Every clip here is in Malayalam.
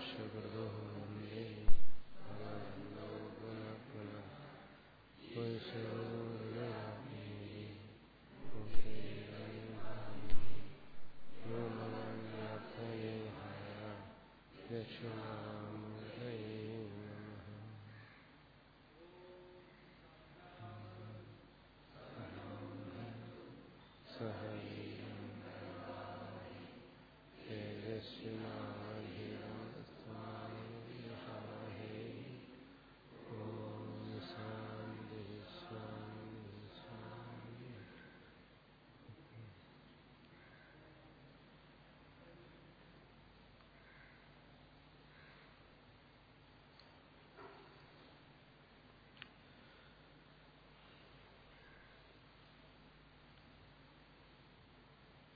ഭാഷ്യകൃതോ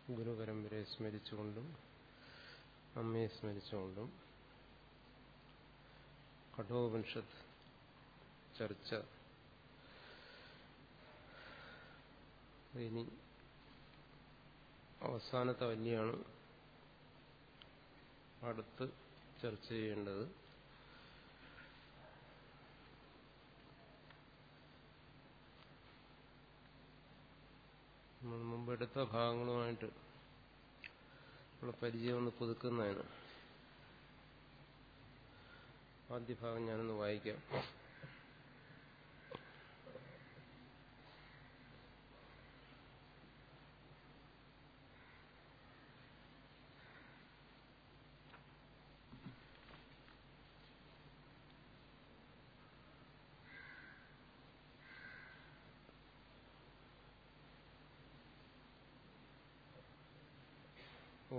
ഗുരുപരമ്പരയെ സ്മരിച്ചുകൊണ്ടും അമ്മയെ സ്മരിച്ചുകൊണ്ടും കഠോപനിഷത്ത് ചർച്ച ഇനി അവസാനത്തെ വല്യാണ് അടുത്ത് ചർച്ച ചെയ്യേണ്ടത്. നമ്മൾ മുമ്പെടുത്ത ഭാഗങ്ങളുമായിട്ട് ഉള്ള പരിചയം ഒന്ന് പുതുക്കുന്നതാണ്. ആദ്യ ഭാഗം ഞാനൊന്ന് വായിക്കാം.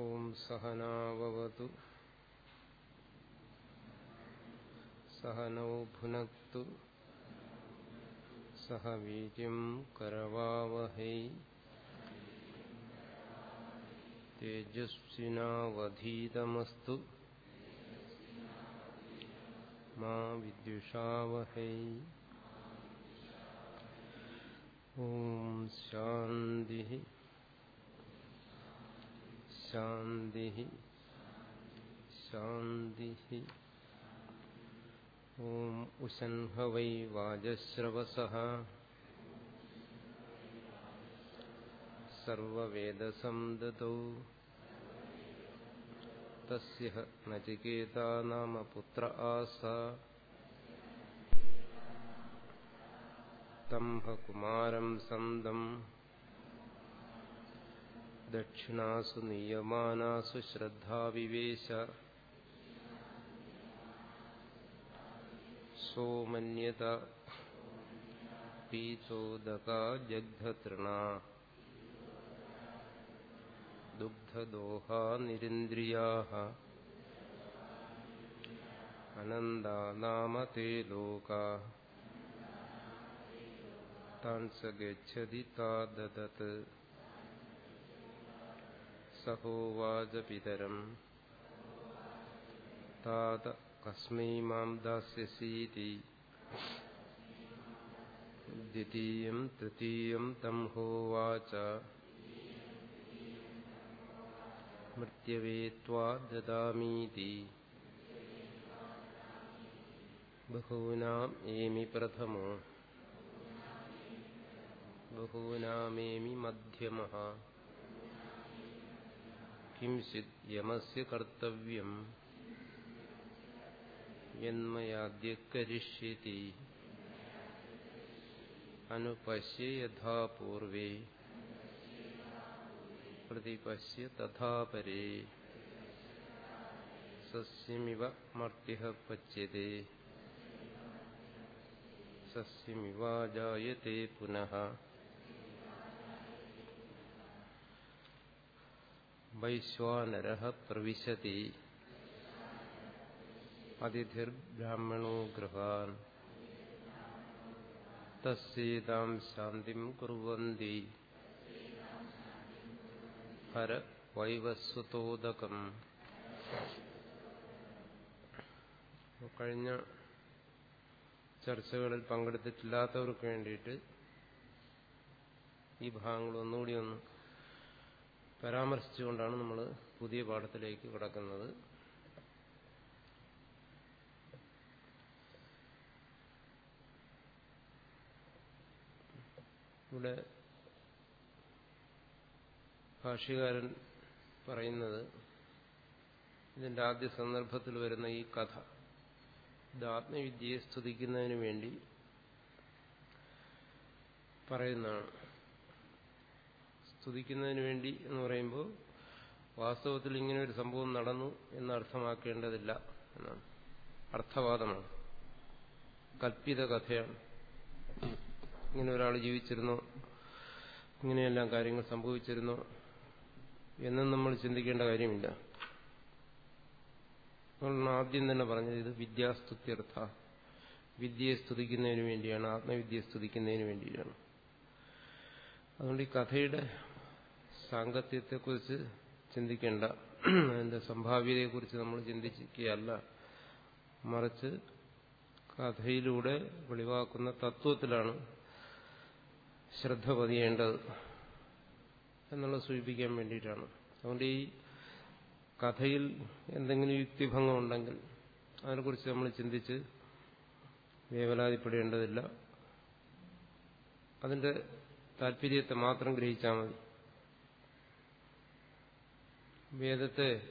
ഓം सहनाववतु സഹനൗ ഭുനക്തു സഹ വീര്യം കരവാവഹൈ തേജസ്വിനാവധീതമസ്തു മാ വിദ്വിഷാവഹൈ ഓം ശാന്തി ശാന്തി ശാന്തി ഓം ഉശൻഹ വൈ വാജശ്രവസ സർവവേദസംദതൗ തസ്യ നചികേതാ നാമ പുത്ര ആസ സ്തംഭകുമാരം സന്തം ദക്ഷിണാസു നീയമാനാസു ശ്രദ്ധാവിവേശ സോമന്യത. പീചോദക ജഗ്ധതൃണ. ദുഗ്ധദോഹാ നിരിന്ദ്രിയാ അനന്താ നാമ തേ ലോകാ. താൻ സ ഗച്ഛതി താ ദദത്. സഹോവാച പിതരം താത കസ്മൈ മാം ദാസ്യസീതി ദ്വിതീയം തൃതീയം തം ഹോവാച മൃത്യവേ ത്വാ ദദാമീതി ബഹൂനാം ഏമി പ്രഥമോ ബഹൂനാമേമി किंचित यमस्य कर्तव्यम। यन्मयाद्य करिष्यति यथा पूर्वे। प्रतिपश्य तथा परे। सस्यमिव पच्यते। सस्यमिवा जायते पुनः। വൈശ്വാനര പ്രവിശതി അതിഥിർബ്രാഹ്മണോ ഗൃഹാൻ തസ്സീതാം ശാന്തിം കുറവന്തി ഹര വൈവസ്വതോദകം കഴിഞ്ഞ ചർച്ചകളിൽ പങ്കെടുത്തിട്ടില്ലാത്തവർക്ക് വേണ്ടിയിട്ട് ഈ ഭാഗങ്ങൾ ഒന്നുകൂടി ഒന്ന് പരാമർശിച്ചുകൊണ്ടാണ് നമ്മൾ പുതിയ പാഠത്തിലേക്ക് കിടക്കുന്നത്. ഇവിടെ ഭാഷ്യകാരൻ പറയുന്നത് ഇതിന്റെ ആദ്യ സന്ദർഭത്തിൽ വരുന്ന ഈ കഥ ഇത് ആത്മവിദ്യയെ സ്തുതിക്കുന്നതിന് വേണ്ടി പറയുന്നതാണ്. സ്തുതിക്കുന്നതിന് വേണ്ടി എന്ന് പറയുമ്പോൾ വാസ്തവത്തിൽ ഇങ്ങനെ ഒരു സംഭവം നടന്നു എന്ന് അർത്ഥമാക്കേണ്ടതില്ല എന്നാണ്. അർത്ഥവാദമാണ്. കൽപ്പിത കഥയാണ്. ഇങ്ങനെ ഒരാൾ ജീവിച്ചിരുന്നോ. ഇങ്ങനെയെല്ലാം കാര്യങ്ങൾ സംഭവിച്ചിരുന്നോ. എന്നും നമ്മൾ ചിന്തിക്കേണ്ട കാര്യമില്ല. ആദ്യം തന്നെ പറഞ്ഞത് ഇത് വിദ്യാസ്തുത്യർത്ഥ. വിദ്യയെ സ്തുതിക്കുന്നതിന് വേണ്ടിയാണ് ആത്മവിദ്യയെ സ്തുതിക്കുന്നതിന് വേണ്ടിയാണ്. അതുകൊണ്ട് ഈ കഥയുടെ സാങ്കത്യത്തെക്കുറിച്ച് ചിന്തിക്കേണ്ട. അതിന്റെ സംഭാവ്യതയെക്കുറിച്ച് നമ്മൾ ചിന്തിക്കുകയല്ല. മറിച്ച് കഥയിലൂടെ വെളിവാക്കുന്ന തത്വത്തിലാണ് ശ്രദ്ധ പതിയേണ്ടത് എന്നുള്ളത് സൂചിപ്പിക്കാൻ വേണ്ടിയിട്ടാണ്. അതുകൊണ്ട് ഈ കഥയിൽ എന്തെങ്കിലും യുക്തിഭംഗം ഉണ്ടെങ്കിൽ അതിനെക്കുറിച്ച് നമ്മൾ ചിന്തിച്ച് വേവലാതിപ്പെടേണ്ടതില്ല. അതിന്റെ താല്പര്യത്തെ മാത്രം ഗ്രഹിച്ചാൽ മതി. വേദത്തെ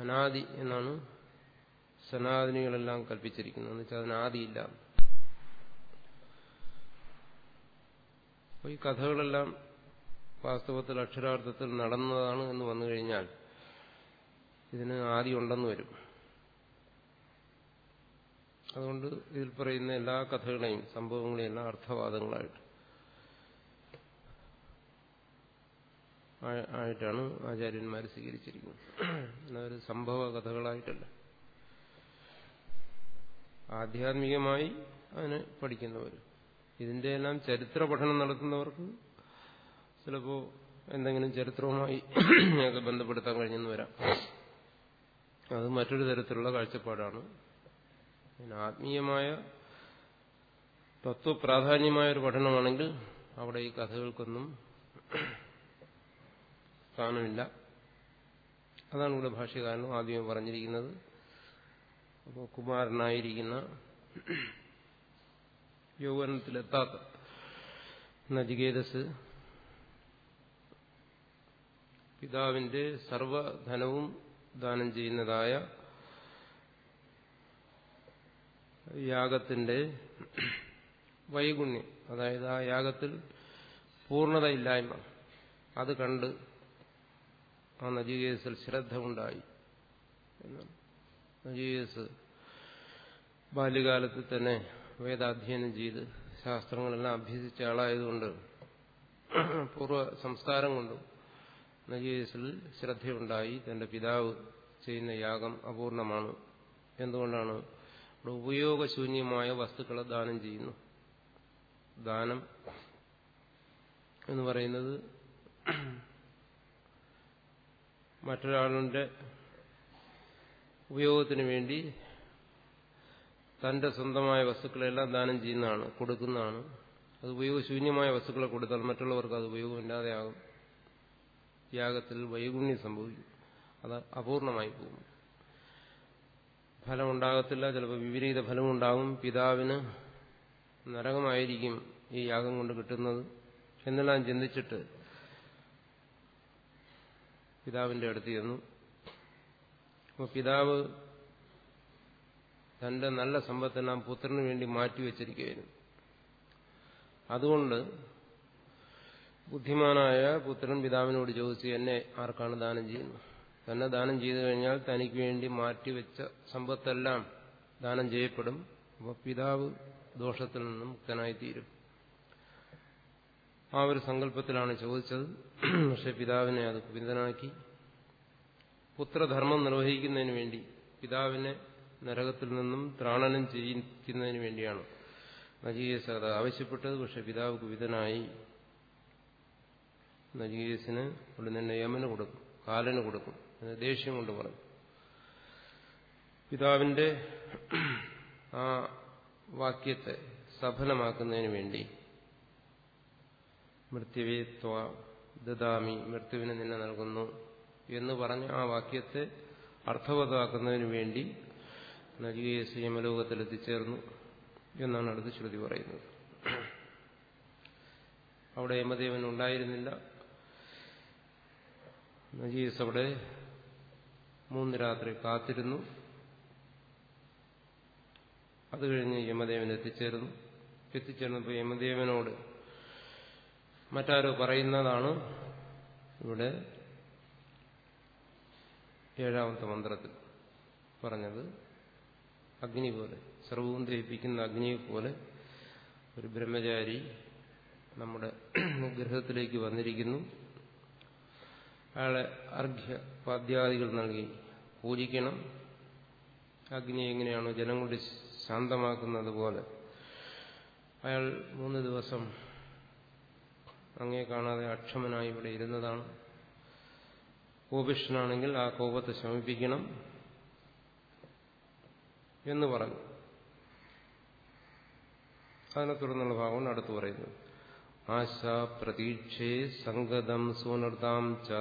അനാദി എന്നാണ് സനാതനികളെല്ലാം കൽപ്പിച്ചിരിക്കുന്നത്. എന്ന് വെച്ചാൽ അതിനാദിയില്ല. ഈ കഥകളെല്ലാം വാസ്തവത്തിൽ അക്ഷരാർത്ഥത്തിൽ നടന്നതാണ് എന്ന് വന്നു കഴിഞ്ഞാൽ ഇതിന് ആദി ഉണ്ടെന്ന് വരും. അതുകൊണ്ട് ഇതിൽ പറയുന്ന എല്ലാ കഥകളെയും സംഭവങ്ങളെയും എല്ലാം അർത്ഥവാദങ്ങളായിട്ട് ആയിട്ടാണ് ആചാര്യന്മാർ സ്വീകരിച്ചിരിക്കുന്നത്. ഒരു സംഭവ കഥകളായിട്ടല്ല. ആധ്യാത്മികമായി അതിന് പഠിക്കുന്നവർ ഇതിന്റെ എല്ലാം ചരിത്ര പഠനം നടത്തുന്നവർക്ക് ചിലപ്പോ എന്തെങ്കിലും ചരിത്രവുമായി ഒക്കെ ബന്ധപ്പെടുത്താൻ കഴിഞ്ഞെന്ന് വരാം. അത് മറ്റൊരു തരത്തിലുള്ള കാഴ്ചപ്പാടാണ്. ആത്മീയമായ തത്വപ്രാധാന്യമായ ഒരു പഠനമാണെങ്കിൽ അവിടെ ഈ കഥകൾക്കൊന്നും സ്ഥാനമില്ല അതാണ് ഇവിടെ ഭാഷ്യകാരനും ആദ്യം പറഞ്ഞിരിക്കുന്നത്. അപ്പോൾ കുമാരനായിരിക്കുന്ന യൗവനത്തിലെത്താത്ത നജികേതസ് പിതാവിന്റെ സർവധനവും ദാനം ചെയ്യുന്നതായ യാഗത്തിന്റെ വൈഗുണ്യം അതായത് ആ യാഗത്തിൽ പൂർണതയില്ലായ്മ അത് കണ്ട് ആ നജികേസിൽ ശ്രദ്ധ ഉണ്ടായി എന്നാണ് നജികേസ് ബാല്യകാലത്ത് തന്നെ വേദാധ്യയനം ചെയ്ത് ശാസ്ത്രങ്ങളെല്ലാം അഭ്യസിച്ച ആളായതുകൊണ്ട് പൂർവ സംസ്കാരം കൊണ്ടും നജികേസിൽ ശ്രദ്ധയുണ്ടായി. തന്റെ പിതാവ് ചെയ്യുന്ന യാഗം അപൂർണമാണ്. എന്തുകൊണ്ടാണ്? ഇവിടെ ഉപയോഗശൂന്യമായ വസ്തുക്കളെ ദാനം ചെയ്യുന്നു. ദാനം എന്ന് പറയുന്നത് മറ്റൊരാളുടെ ഉപയോഗത്തിന് വേണ്ടി തന്റെ സ്വന്തമായ വസ്തുക്കളെല്ലാം ദാനം ചെയ്യുന്നതാണ് കൊടുക്കുന്നതാണ്. അത് ഉപയോഗശൂന്യമായ വസ്തുക്കളെ കൊടുത്താൽ മറ്റുള്ളവർക്ക് അത് ഉപയോഗമില്ലാതെയാകും യാഗത്തിൽ വൈഗുണ്യം സംഭവിക്കും. അത് അപൂർണമായി പോകും. ഫലമുണ്ടാകത്തില്ല. ചിലപ്പോൾ വിപരീത ഫലമുണ്ടാകും. പിതാവിന് നരകമായിരിക്കും ഈ യാഗം കൊണ്ട് കിട്ടുന്നത്. എന്നെല്ലാം ചിന്തിച്ചിട്ട് പിതാവിന്റെ അടുത്ത് ചെന്നു. അപ്പോൾ പിതാവ് തന്റെ നല്ല സമ്പത്തെല്ലാം പുത്രന് വേണ്ടി മാറ്റിവെച്ചിരിക്കുകയായിരുന്നു അതുകൊണ്ട് ബുദ്ധിമാനായ പുത്രൻ പിതാവിനോട് ചോദിച്ചു എന്നെ ആർക്കാണ് ദാനം ചെയ്യുന്നത്? തന്നെ ദാനം ചെയ്തു കഴിഞ്ഞാൽ തനിക്ക് വേണ്ടി മാറ്റിവെച്ച സമ്പത്തെല്ലാം ദാനം ചെയ്യപ്പെടും. അപ്പോൾ പിതാവ് ദോഷത്തിൽ നിന്നും മുക്തനായിത്തീരും. ആ ഒരു സങ്കല്പത്തിലാണ് ചോദിച്ചത്. പക്ഷെ പിതാവിനെ അത് കുപിതനാക്കി പുത്രധർമ്മം നിർവഹിക്കുന്നതിന് വേണ്ടി പിതാവിനെ നരകത്തിൽ നിന്നും ത്രാണനം ചെയ്യിക്കുന്നതിന് വേണ്ടിയാണ്. നജീകേസ് ആവശ്യപ്പെട്ടത് പക്ഷെ പിതാവ് കുപിതനായി. നജീകേസിന് നിന്ന് യമന് കൊടുക്കും കാലന് കൊടുക്കും ദേഷ്യം കൊണ്ട് പറഞ്ഞു പിതാവിന്റെ ആ വാക്യത്തെ സഫലമാക്കുന്നതിന് വേണ്ടി മൃത്യുവേ ദദാമി മൃത്യുവിന് നിന്നെ നൽകുന്നു എന്ന് പറഞ്ഞ് ആ വാക്യത്തെ അർത്ഥവതാക്കുന്നതിന് വേണ്ടി നജികേസ് യമലോകത്തിൽ എത്തിച്ചേർന്നു എന്നാണ് അടുത്ത ശ്രുതി പറയുന്നത്. അവിടെ യമദേവൻ ഉണ്ടായിരുന്നില്ല. നജീസ് അവിടെ മൂന്ന് രാത്രി കാത്തിരുന്നു. അത് കഴിഞ്ഞ് യമദേവൻ എത്തിച്ചേർന്നു. എത്തിച്ചേർന്നപ്പോൾ യമദേവനോട് മറ്റാരോ പറയുന്നതാണ് ഇവിടെ ഏഴാമത്തെ മന്ത്രത്തിൽ പറഞ്ഞത്. അഗ്നി പോലെ സർവവും ദഹിപ്പിക്കുന്ന അഗ്നിയെ പോലെ ഒരു ബ്രഹ്മചാരി നമ്മുടെ ഗൃഹത്തിലേക്ക് വന്നിരിക്കുന്നു. അയാളെ അർഘ്യ പാദ്യാദികൾ നൽകി പൂജിക്കണം. അഗ്നി എങ്ങനെയാണോ ജനങ്ങളുടെ ശാന്തമാക്കുന്നത് പോലെ അയാൾ മൂന്ന് ദിവസം അങ്ങേ കാണാതെ അക്ഷമനായി ഇവിടെ ഇരുന്നതാണ്. കോപിഷ്ഠനാണെങ്കിൽ ആ കോപത്തെ ശമിപ്പിക്കണം എന്ന് പറഞ്ഞു. അതിനെ തുടർന്നുള്ള ഭാഗമാണ് അടുത്തു പറയുന്നത്. ആശ പ്രതീക്ഷേ സംഗതം സുനൃതാം ച.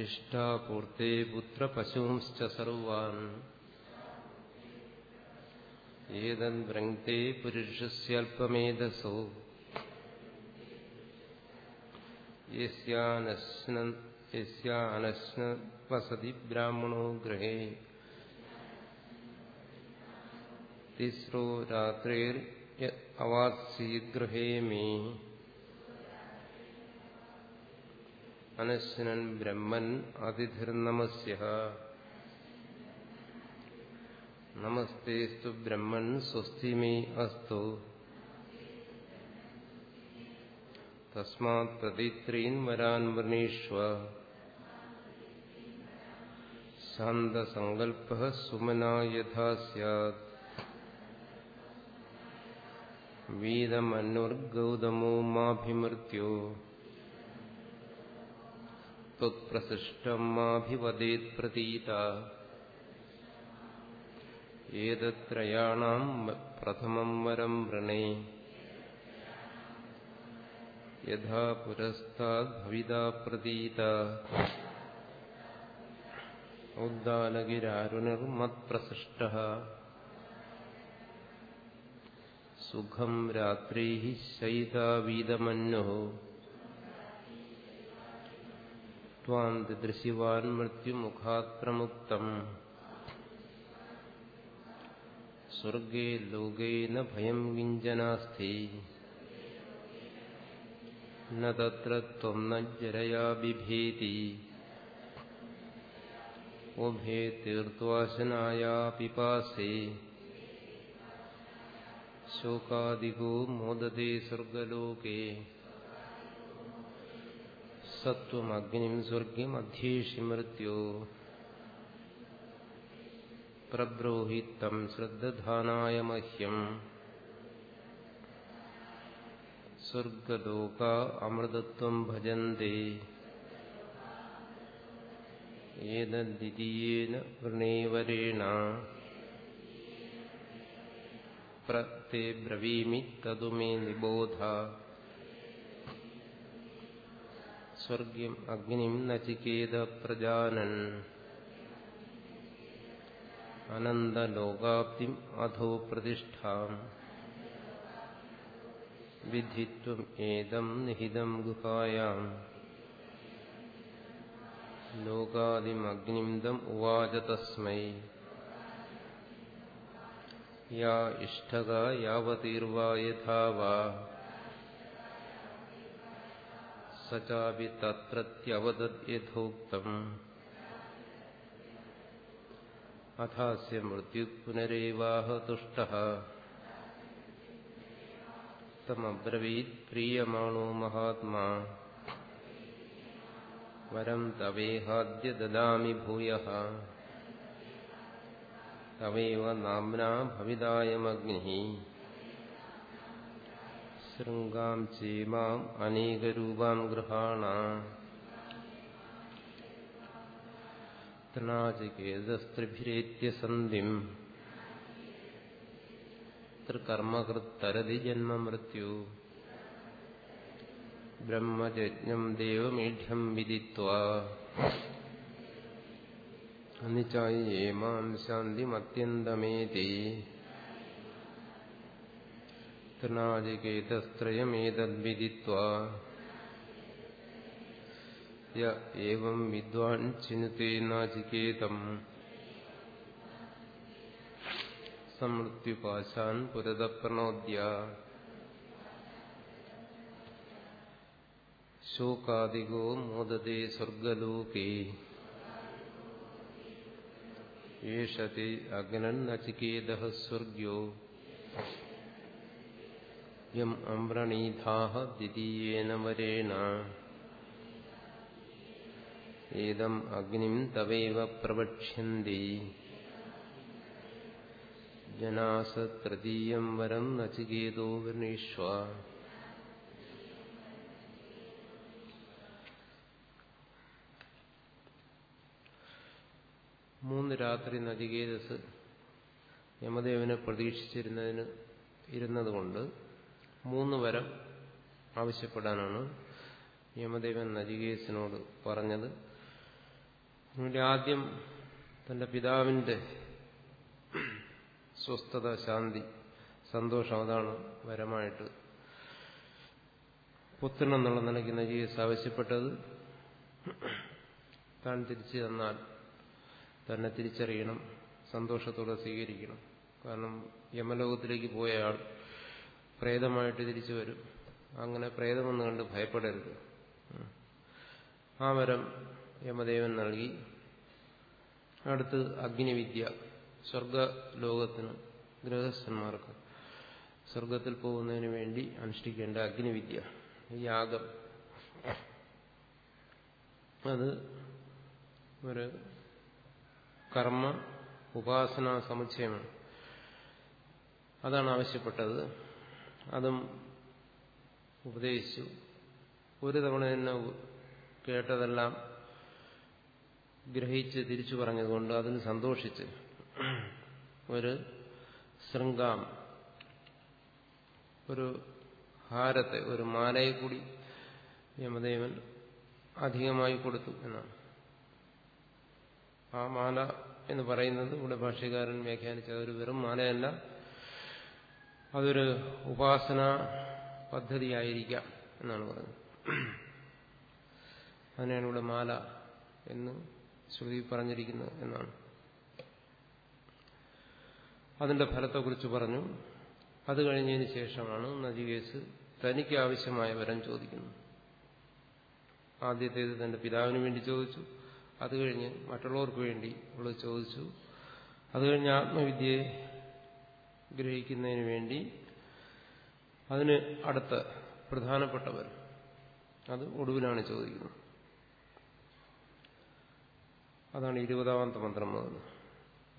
ഇഷ്ടപൂർത്തേ പുത്ര പശുംശ്ച സർവാൻ. വൃങ്ക്തേ പുരുഷസ്യൽപമേധസോ യസ്യാനശ്ന വസതി ബ്രാഹ്മണോ ഗൃഹേ. തിസ്രോ രാത്രേർ അവാത്സീഗൃഹേ മേ. അനശ്നൻ ബ്രഹ്മൻ അതിഥിർനമസ്യ നമസ്തേസ്തു ബ്രഹ്മൻ സ്വസ്തി മേ അസ്തു തസ്മാത് പ്രതിത്രീൻ വരാൻ വൃണീഷ്വ ശാന്തസങ്കൽപ്പ സുമനാ യഥാ സ്യാത് വീതമന്നുർഗൗതമോ മാഭിമൃത്യോ ത്വത്പ്രസിഷ്ടം മാഭിവദേത് പ്രതീത ഏതത്രയാണാം പ്രഥമം വരം വൃണേ യഥാ പുരസ്താദ് ഭവിതാ പ്രതീത. ഉദ്ദാലകിരാരുണിർമത്പ്രസിഷ്ട സുഖം രാത്രീ ശൈതാവീതമന്നു ത്വാം ദൃശിവാൻ മൃത്യുമുഖാത് പ്രമുക്തം സ്വർഗേ ലോകേ ന ഭയം കിഞ്ചനാസ്തി ന തത്ര ത്വം ന ജരയാ ബിഭേതി ഉഭേ തീർത്വാശനായാ പിപാസേ ശോകാദികോ മോദതേ സ്വർഗലോകേ സത്വമഗ്നിം സ്വർഗ്യമധ്യേഷി മൃത്യോ പ്രബ്രോഹിത്തം ശ്രദ്ധാനായ മഹ്യം. സ്വർഗലോക അമൃതത്വം ഭജന്തേ. ഏതദ്വിതീയേന വൃണേവരേണ. പ്രത്യേ ബ്രവീമി തതു മേ നിബോധ. സ്വർഗ്യം അഗ്നിം നചികേത പ്രജാനൻ. അനന്തലോകാപ്തിം അധോ പ്രതിഷ്ഠാം. വിധിത്വം ഏതം നിഹിതം ഗുഹായാം. ലോകാദിമഗ്നിം ദം ഉവാച തസ്മൈ. യാ ഇഷ്ടക യാവതീർവാ യഥാ വാ. സചാപി തത്രത്യവദത് अथास्य मृत्युपुनरेवाह तुष्टः। तमब्रवीत् प्रीयमाणो महात्मा। वरम तवेहाद्य ददामि तवे तवेव नाम्ना भविदायमग्निः। शृङ्गाम् चेमाम् अनेकरूपाम् गृहाणा തൃണാചികേതസ്ത്രിഭിരേത്യസന്ധിം തൃകർമ്മകൃത്തരതി ജന്മമൃത്യു. ബ്രഹ്മജജ്ഞം ദേവമീഢ്യം വിദിത്വാ. നിചായേമാം ശാന്തിമത്യന്തമേതി. തൃണാചികേതസ്ത്രയമേതദ്വിദിത്വാ യ ഏവം വിദ്വാൻ ചിനുതേ നാചികേതം സമൃത്യുപാശാൻ പുരത പ്രണോദ്യ ശോകാദികോ മോദതേ സ്വർഗലോകേ ഏഷത്തെ അഗ്നന്നചികേത സ്വർഗ്യോ യം അമ്രണീധാഹ ദ്വിതീയേന വരേണ ഏതം അഗ്നിം തവൈവ പ്രവക്ഷ്യന്തി ജനാസ തൃതീയം വരം നചികേതോ വൃണീഷ്വ മൂന്ന് രാത്രി നചികേതസ് യമദേവനെ പ്രതീക്ഷിച്ചിരുന്നതിന് ഇരുന്നതുകൊണ്ട് മൂന്ന് വരം ആവശ്യപ്പെടാനാണ് യമദേവൻ നചികേസിനോട് പറഞ്ഞത്. അതിനുവേണ്ടി ആദ്യം തന്റെ പിതാവിന്റെ സ്വസ്ഥത ശാന്തി സന്തോഷം അതാണ് വരമായിട്ട് പുത്രനെന്നുള്ള നിലയ്ക്ക് നജീസ് ആവശ്യപ്പെട്ടത്. താൻ തിരിച്ചു തന്നാൽ തന്നെ തിരിച്ചറിയണം സന്തോഷത്തോടെ സ്വീകരിക്കണം. കാരണം യമലോകത്തിലേക്ക് പോയ ആൾ പ്രേതമായിട്ട് തിരിച്ചു വരും. അങ്ങനെ പ്രേതമെന്ന് കണ്ട് ഭയപ്പെടരുത്. ആ വരം യമദേവൻ നൽകി. അടുത്ത് അഗ്നിവിദ്യ സ്വർഗലോകത്തിന് ഗൃഹസ്ഥന്മാർക്ക് സ്വർഗത്തിൽ പോകുന്നതിന് വേണ്ടി അനുഷ്ഠിക്കേണ്ട അഗ്നിവിദ്യ യാഗം. അത് ഒരു കർമ്മ ഉപാസന സമുച്ചയമാണ്. അതാണ് ആവശ്യപ്പെട്ടത്. അതും ഉപദേശിച്ചു. ഒരു തവണ തന്നെ കേട്ടതെല്ലാം ഗ്രഹിച്ച് തിരിച്ചു പറഞ്ഞതുകൊണ്ട് അതിന് സന്തോഷിച്ച് ഒരു ശൃംഗാം ഒരു ഹാരത്തെ ഒരു മാലയെ കൂടി യമദേവൻ അധികമായി കൊടുത്തു എന്നാണ്. ആ മാല എന്ന് പറയുന്നത് ഇവിടെ ഭാഷ്യകാരൻ വ്യാഖ്യാനിച്ചത് ഒരു വെറും മാലയല്ല. അതൊരു ഉപാസന പദ്ധതിയായിരിക്കാം എന്നാണ് പറഞ്ഞത് അതിനാണ് ഇവിടെ മാല എന്ന് ശ്രുതി പറഞ്ഞിരിക്കുന്നത് എന്നാണ്. അതിന്റെ ഫലത്തെക്കുറിച്ച് പറഞ്ഞു. അത് കഴിഞ്ഞതിന് ശേഷമാണ് നജികേസ് തനിക്ക് ആവശ്യമായ വരം ചോദിക്കുന്നത് ആദ്യത്തേത് തന്റെ പിതാവിന് വേണ്ടി ചോദിച്ചു. അത് കഴിഞ്ഞ് മറ്റുള്ളവർക്ക് വേണ്ടി ഉള്ളത് ചോദിച്ചു. അത് കഴിഞ്ഞ് ആത്മവിദ്യയെ ഗ്രഹിക്കുന്നതിന് വേണ്ടി അതിന് അടുത്ത പ്രധാനപ്പെട്ടവർ അത് ഒടുവിലാണ് ചോദിക്കുന്നത്. അതാണ് ഇരുപതാമത്തെ മന്ത്രം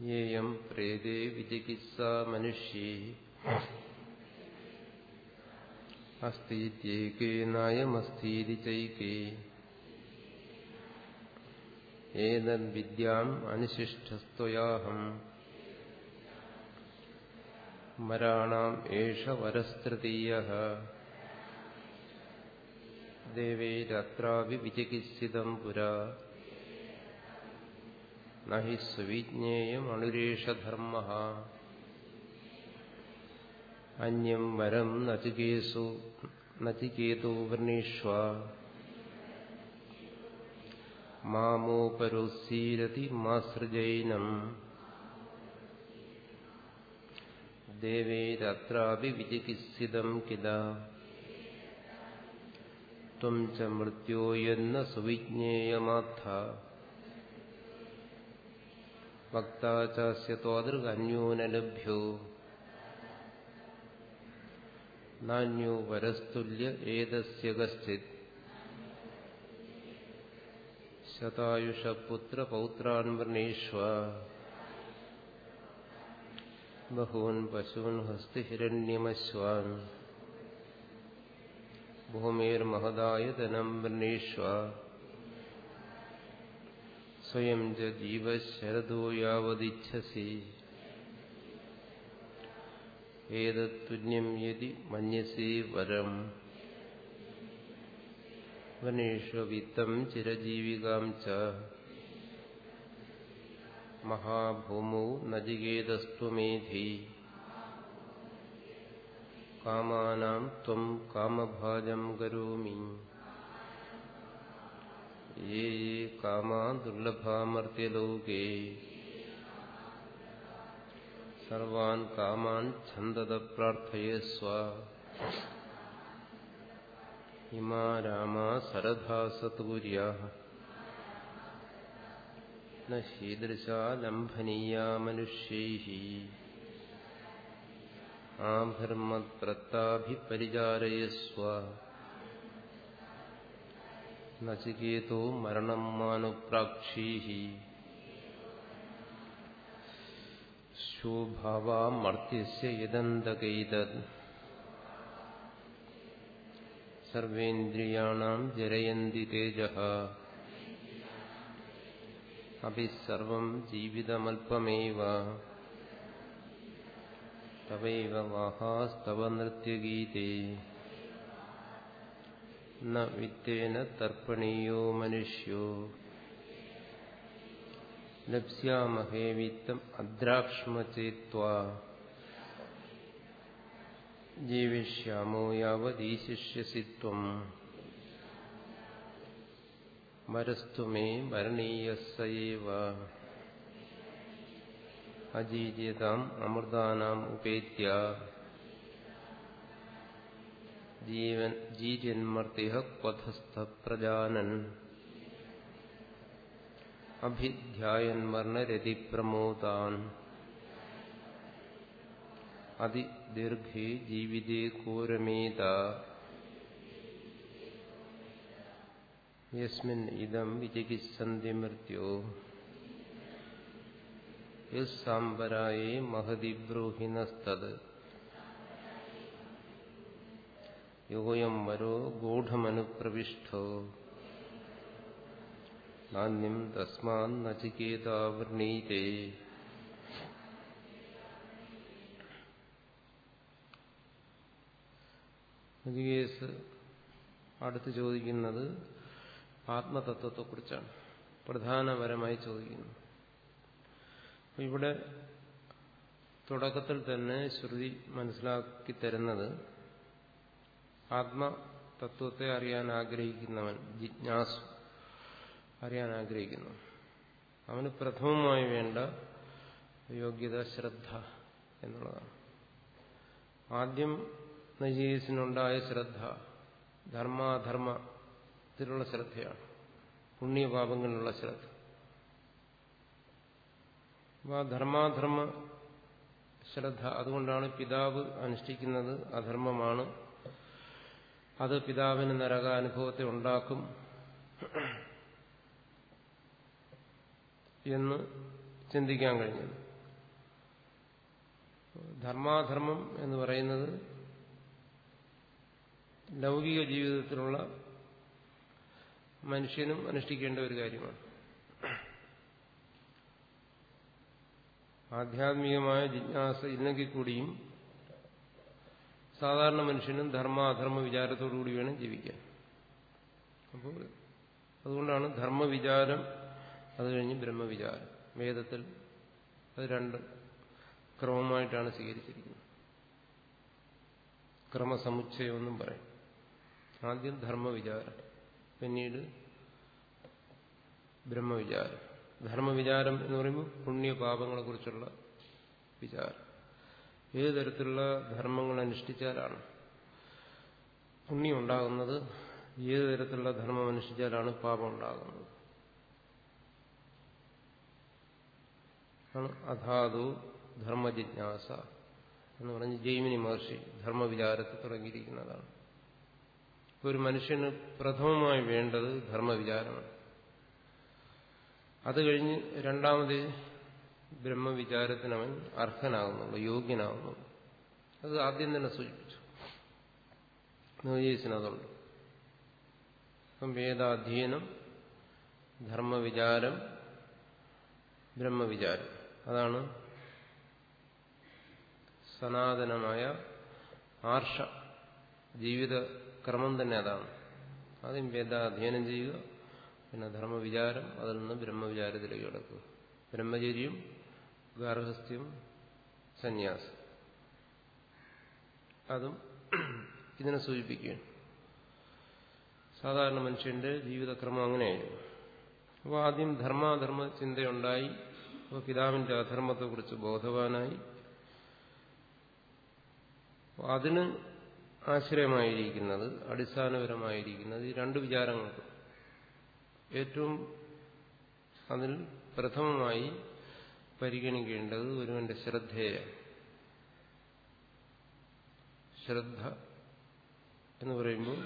യേയം പ്രേതേ വിചികിത്സ മനുഷ്യേ. അസ്ഥീത്യേകേ നായമസ്ഥീതി ചൈകേ. ഏതദ്വിദ്യാം അനുശിഷ്ടസ്ത്വയാഹം. മരാണാം ഏഷ വരസ്തൃതീയ. नहि सुविज्ञेयमणुरेषधर्मः अन्यं वरं नचिकेसु, नचिकेतो वर्णेष्व। मामोपरोत्सीरति मा सृजैनम् देवेरत्रापि विजिकित्सितम् किल। त्वं च मृत्यो यन्न सुविज्ञेयमात्थ। സുവിജ്ഞേയമാത്ഥ വക്താചാസ്യത്വാദൃഗന്യോനലഭ്യോ നാന്യോ വരസ്തുല്യ ഏതസ്യ കശ്ചിത്. ശതായുഷപുത്രപൗത്രാൻ വൃണീഷ്വ ബഹൂൻ പശൂൻ ഹസ്തിഹിരണ്യമശ്വാൻ. ഭൂമിർമഹദായ ധനം വൃണീഷ്വ. സ്വയം ച ജീവശരദോ യാവതിച്ഛസി ഏതത്തുല്യം യതി മന്യസേ വരം വനേഷ്വവിത്തം ചിരജീവികാം ച മഹാഭൂമൗ നജികേതസ്ത്വമേധി കാമാനാം ത്വം കാമഭാജം കരോമി യേ യേ കാമാ ദുർലഭാമർത്യലോകേ സർവാൻ കാമാൻ ഛന്ദത പ്രാർത്ഥയസ്വ ഇമാ രാമാ സരഥാസതൂര്യാ ന ശീദൃശാ ലംഘനീയാ മനുഷ്യൈः ആഭർമത്രത്താഭിപരിചാരയസ്വ നചികേതോ മരണം മാനുപ്രാക്ഷീः ശോഭാവാമർത്യസ്യ യദന്തകൈതത് സർവേന്ദ്രിയാണാം ജരയന്തി തേജഃ. അഭി സർവം ജീവിതമൽപമേവ. തവൈവ വാഹാസ്തവ നൃത്യഗീതേ. ന വിത്തേന തർപ്പണീയോ മനുഷ്യോ. ലപ്സ്യാമഹേ വിത്തം അദ്രാക്ഷ്മചേത്വാ. ജീവിഷ്യാമോ യാവദീശിഷ്യസി ത്വം മരസ്തു മേ മരണീയസയേവ അജീര്യതാം അമൃതാനാം ഉപേത്യ. जीजन्मर्तिः क्वथस्थप्रजानन्। अभिध्यायन्मर्णरतिप्रमोदान् अधिदीर्घे जीविते कोरमेता यस्मिन् इदं विचिकित्सन्ति मृत्यो यः साम्बराये महदि ब्रूहिणस्तद्। യോയം വരോ ഗൂഢമനുപ്രവിഷ്ടോ നാന്യം തസ്മാൻ നചികേതാവർണീതേ നചികേസ് അടുത്ത് ചോദിക്കുന്നത് ആത്മതത്വത്തെക്കുറിച്ചാണ്. പ്രധാനപരമായി ചോദിക്കുന്നു. ഇവിടെ തുടക്കത്തിൽ തന്നെ ശ്രുതി മനസ്സിലാക്കി തരുന്നത് ആത്മതത്വത്തെ അറിയാൻ ആഗ്രഹിക്കുന്നവൻ ജിജ്ഞാസു അറിയാൻ ആഗ്രഹിക്കുന്നു. അവന് പ്രഥമമായി വേണ്ട യോഗ്യത ശ്രദ്ധ എന്നുള്ളതാണ്. ആദ്യം നജീസിനുണ്ടായ ശ്രദ്ധ ധർമാധർമ്മത്തിലുള്ള ശ്രദ്ധയാണ്. പുണ്യപാപങ്ങളിലുള്ള ശ്രദ്ധ. അപ്പോൾ ആ ധർമാധർമ്മ ശ്രദ്ധ അതുകൊണ്ടാണ് പിതാവ് അനുഷ്ഠിക്കുന്നത് അധർമ്മമാണ്. അത് പിതാവിന് നരകാനുഭവത്തെ ഉണ്ടാക്കും എന്ന് ചിന്തിക്കാൻ കഴിഞ്ഞത്. ധർമാധർമ്മം എന്ന് പറയുന്നത് ലൗകിക ജീവിതത്തിലുള്ള മനുഷ്യനും അനുഷ്ഠിക്കേണ്ട ഒരു കാര്യമാണ്. ആധ്യാത്മികമായ ജിജ്ഞാസ ഇല്ലെങ്കിൽ കൂടിയും സാധാരണ മനുഷ്യനും ധർമാധർമ്മ വിചാരത്തോടുകൂടി വേണം ജീവിക്കാൻ. അപ്പോൾ അതുകൊണ്ടാണ് ധർമ്മവിചാരം അത് കഴിഞ്ഞ് ബ്രഹ്മവിചാരം. വേദത്തിൽ അത് രണ്ട് ക്രമമായിട്ടാണ് സ്വീകരിച്ചിരിക്കുന്നത്. ക്രമസമുച്ചയം പറയും. ആദ്യം ധർമ്മവിചാരം പിന്നീട് ബ്രഹ്മവിചാരം. ധർമ്മവിചാരം എന്ന് പറയുമ്പോൾ പുണ്യപാപങ്ങളെക്കുറിച്ചുള്ള വിചാരം. ഏത് തരത്തിലുള്ള ധർമ്മങ്ങൾ അനുഷ്ഠിച്ചാലാണ് പുണ്യം ഉണ്ടാകുന്നത് ഏത് തരത്തിലുള്ള ധർമ്മം അനുഷ്ഠിച്ചാലാണ് പാപം ഉണ്ടാകുന്നത് അധാതു ധർമ്മജിജ്ഞാസ എന്ന് പറഞ്ഞ് ജൈമിനി മഹർഷി ധർമ്മവിചാരത്തിൽ തുടങ്ങിയിരിക്കുന്നതാണ്. ഇപ്പൊ ഒരു മനുഷ്യന് പ്രഥമമായി വേണ്ടത് ധർമ്മവിചാരമാണ്. അത് കഴിഞ്ഞ് രണ്ടാമത് ബ്രഹ്മവിചാരത്തിനവൻ അർഹനാകുന്നുള്ളൂ യോഗ്യനാകുന്നുള്ളൂ അത് ആദ്യം തന്നെ സൂചിപ്പിച്ചു. നോയേസിനതുണ്ട് അപ്പം വേദാധ്യയനം ധർമ്മവിചാരം ബ്രഹ്മവിചാരം. അതാണ് സനാതനമായ ആർഷ ജീവിത ജീവിതക്രമം തന്നെ അതാണ്. ആദ്യം വേദാധ്യയനം ചെയ്യുക പിന്നെ ധർമ്മവിചാരം അതിൽ നിന്ന് ബ്രഹ്മവിചാരത്തിലേക്ക് കിടക്കുക. ബ്രഹ്മചര്യം ഗാർഹസ്ഥ്യം സന്യാസം. അതും ഇതിനെ സൂചിപ്പിക്കുകയാണ്. സാധാരണ മനുഷ്യന്റെ ജീവിതക്രമം അങ്ങനെയായിരുന്നു. അപ്പോൾ ആദ്യം ധർമാധർമ്മ ചിന്തയുണ്ടായി. അപ്പോൾ പിതാവിന്റെ അധർമ്മത്തെക്കുറിച്ച് ബോധവാനായി. അതിന് ആശ്രയമായിരിക്കുന്നത് അടിസ്ഥാനപരമായിരിക്കുന്നത് ഈ രണ്ട് വിചാരങ്ങൾക്ക്. ഏറ്റവും അതിൽ പ്രഥമമായി പരിഗണിക്കേണ്ടത് ഒരുവന്റെ ശ്രദ്ധയാണ്. ശ്രദ്ധ എന്ന് പറയുമ്പോൾ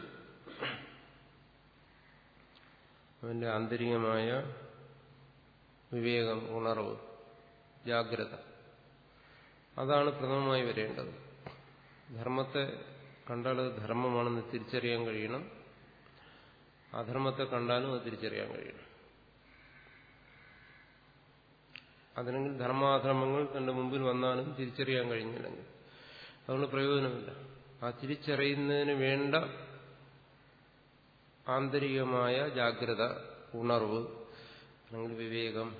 അവന്റെ ആന്തരികമായ വിവേകം ഉണർവ് ജാഗ്രത. അതാണ് പ്രഥമമായി വരേണ്ടത്. ധർമ്മത്തെ കണ്ടാൽ അത് ധർമ്മമാണെന്ന് തിരിച്ചറിയാൻ കഴിയണം. അധർമ്മത്തെ കണ്ടാലും അത് തിരിച്ചറിയാൻ കഴിയണം. അതിനെങ്കിൽ ധർമാധർമ്മങ്ങൾ തന്റെ മുമ്പിൽ വന്നാലും തിരിച്ചറിയാൻ കഴിഞ്ഞില്ലെങ്കിൽ. അതുകൊണ്ട് പ്രയോജനമില്ല. ആ തിരിച്ചറിയുന്നതിന് വേണ്ട ആന്തരികമായ ജാഗ്രത ഉണർവ് അല്ലെങ്കിൽ വിവേകം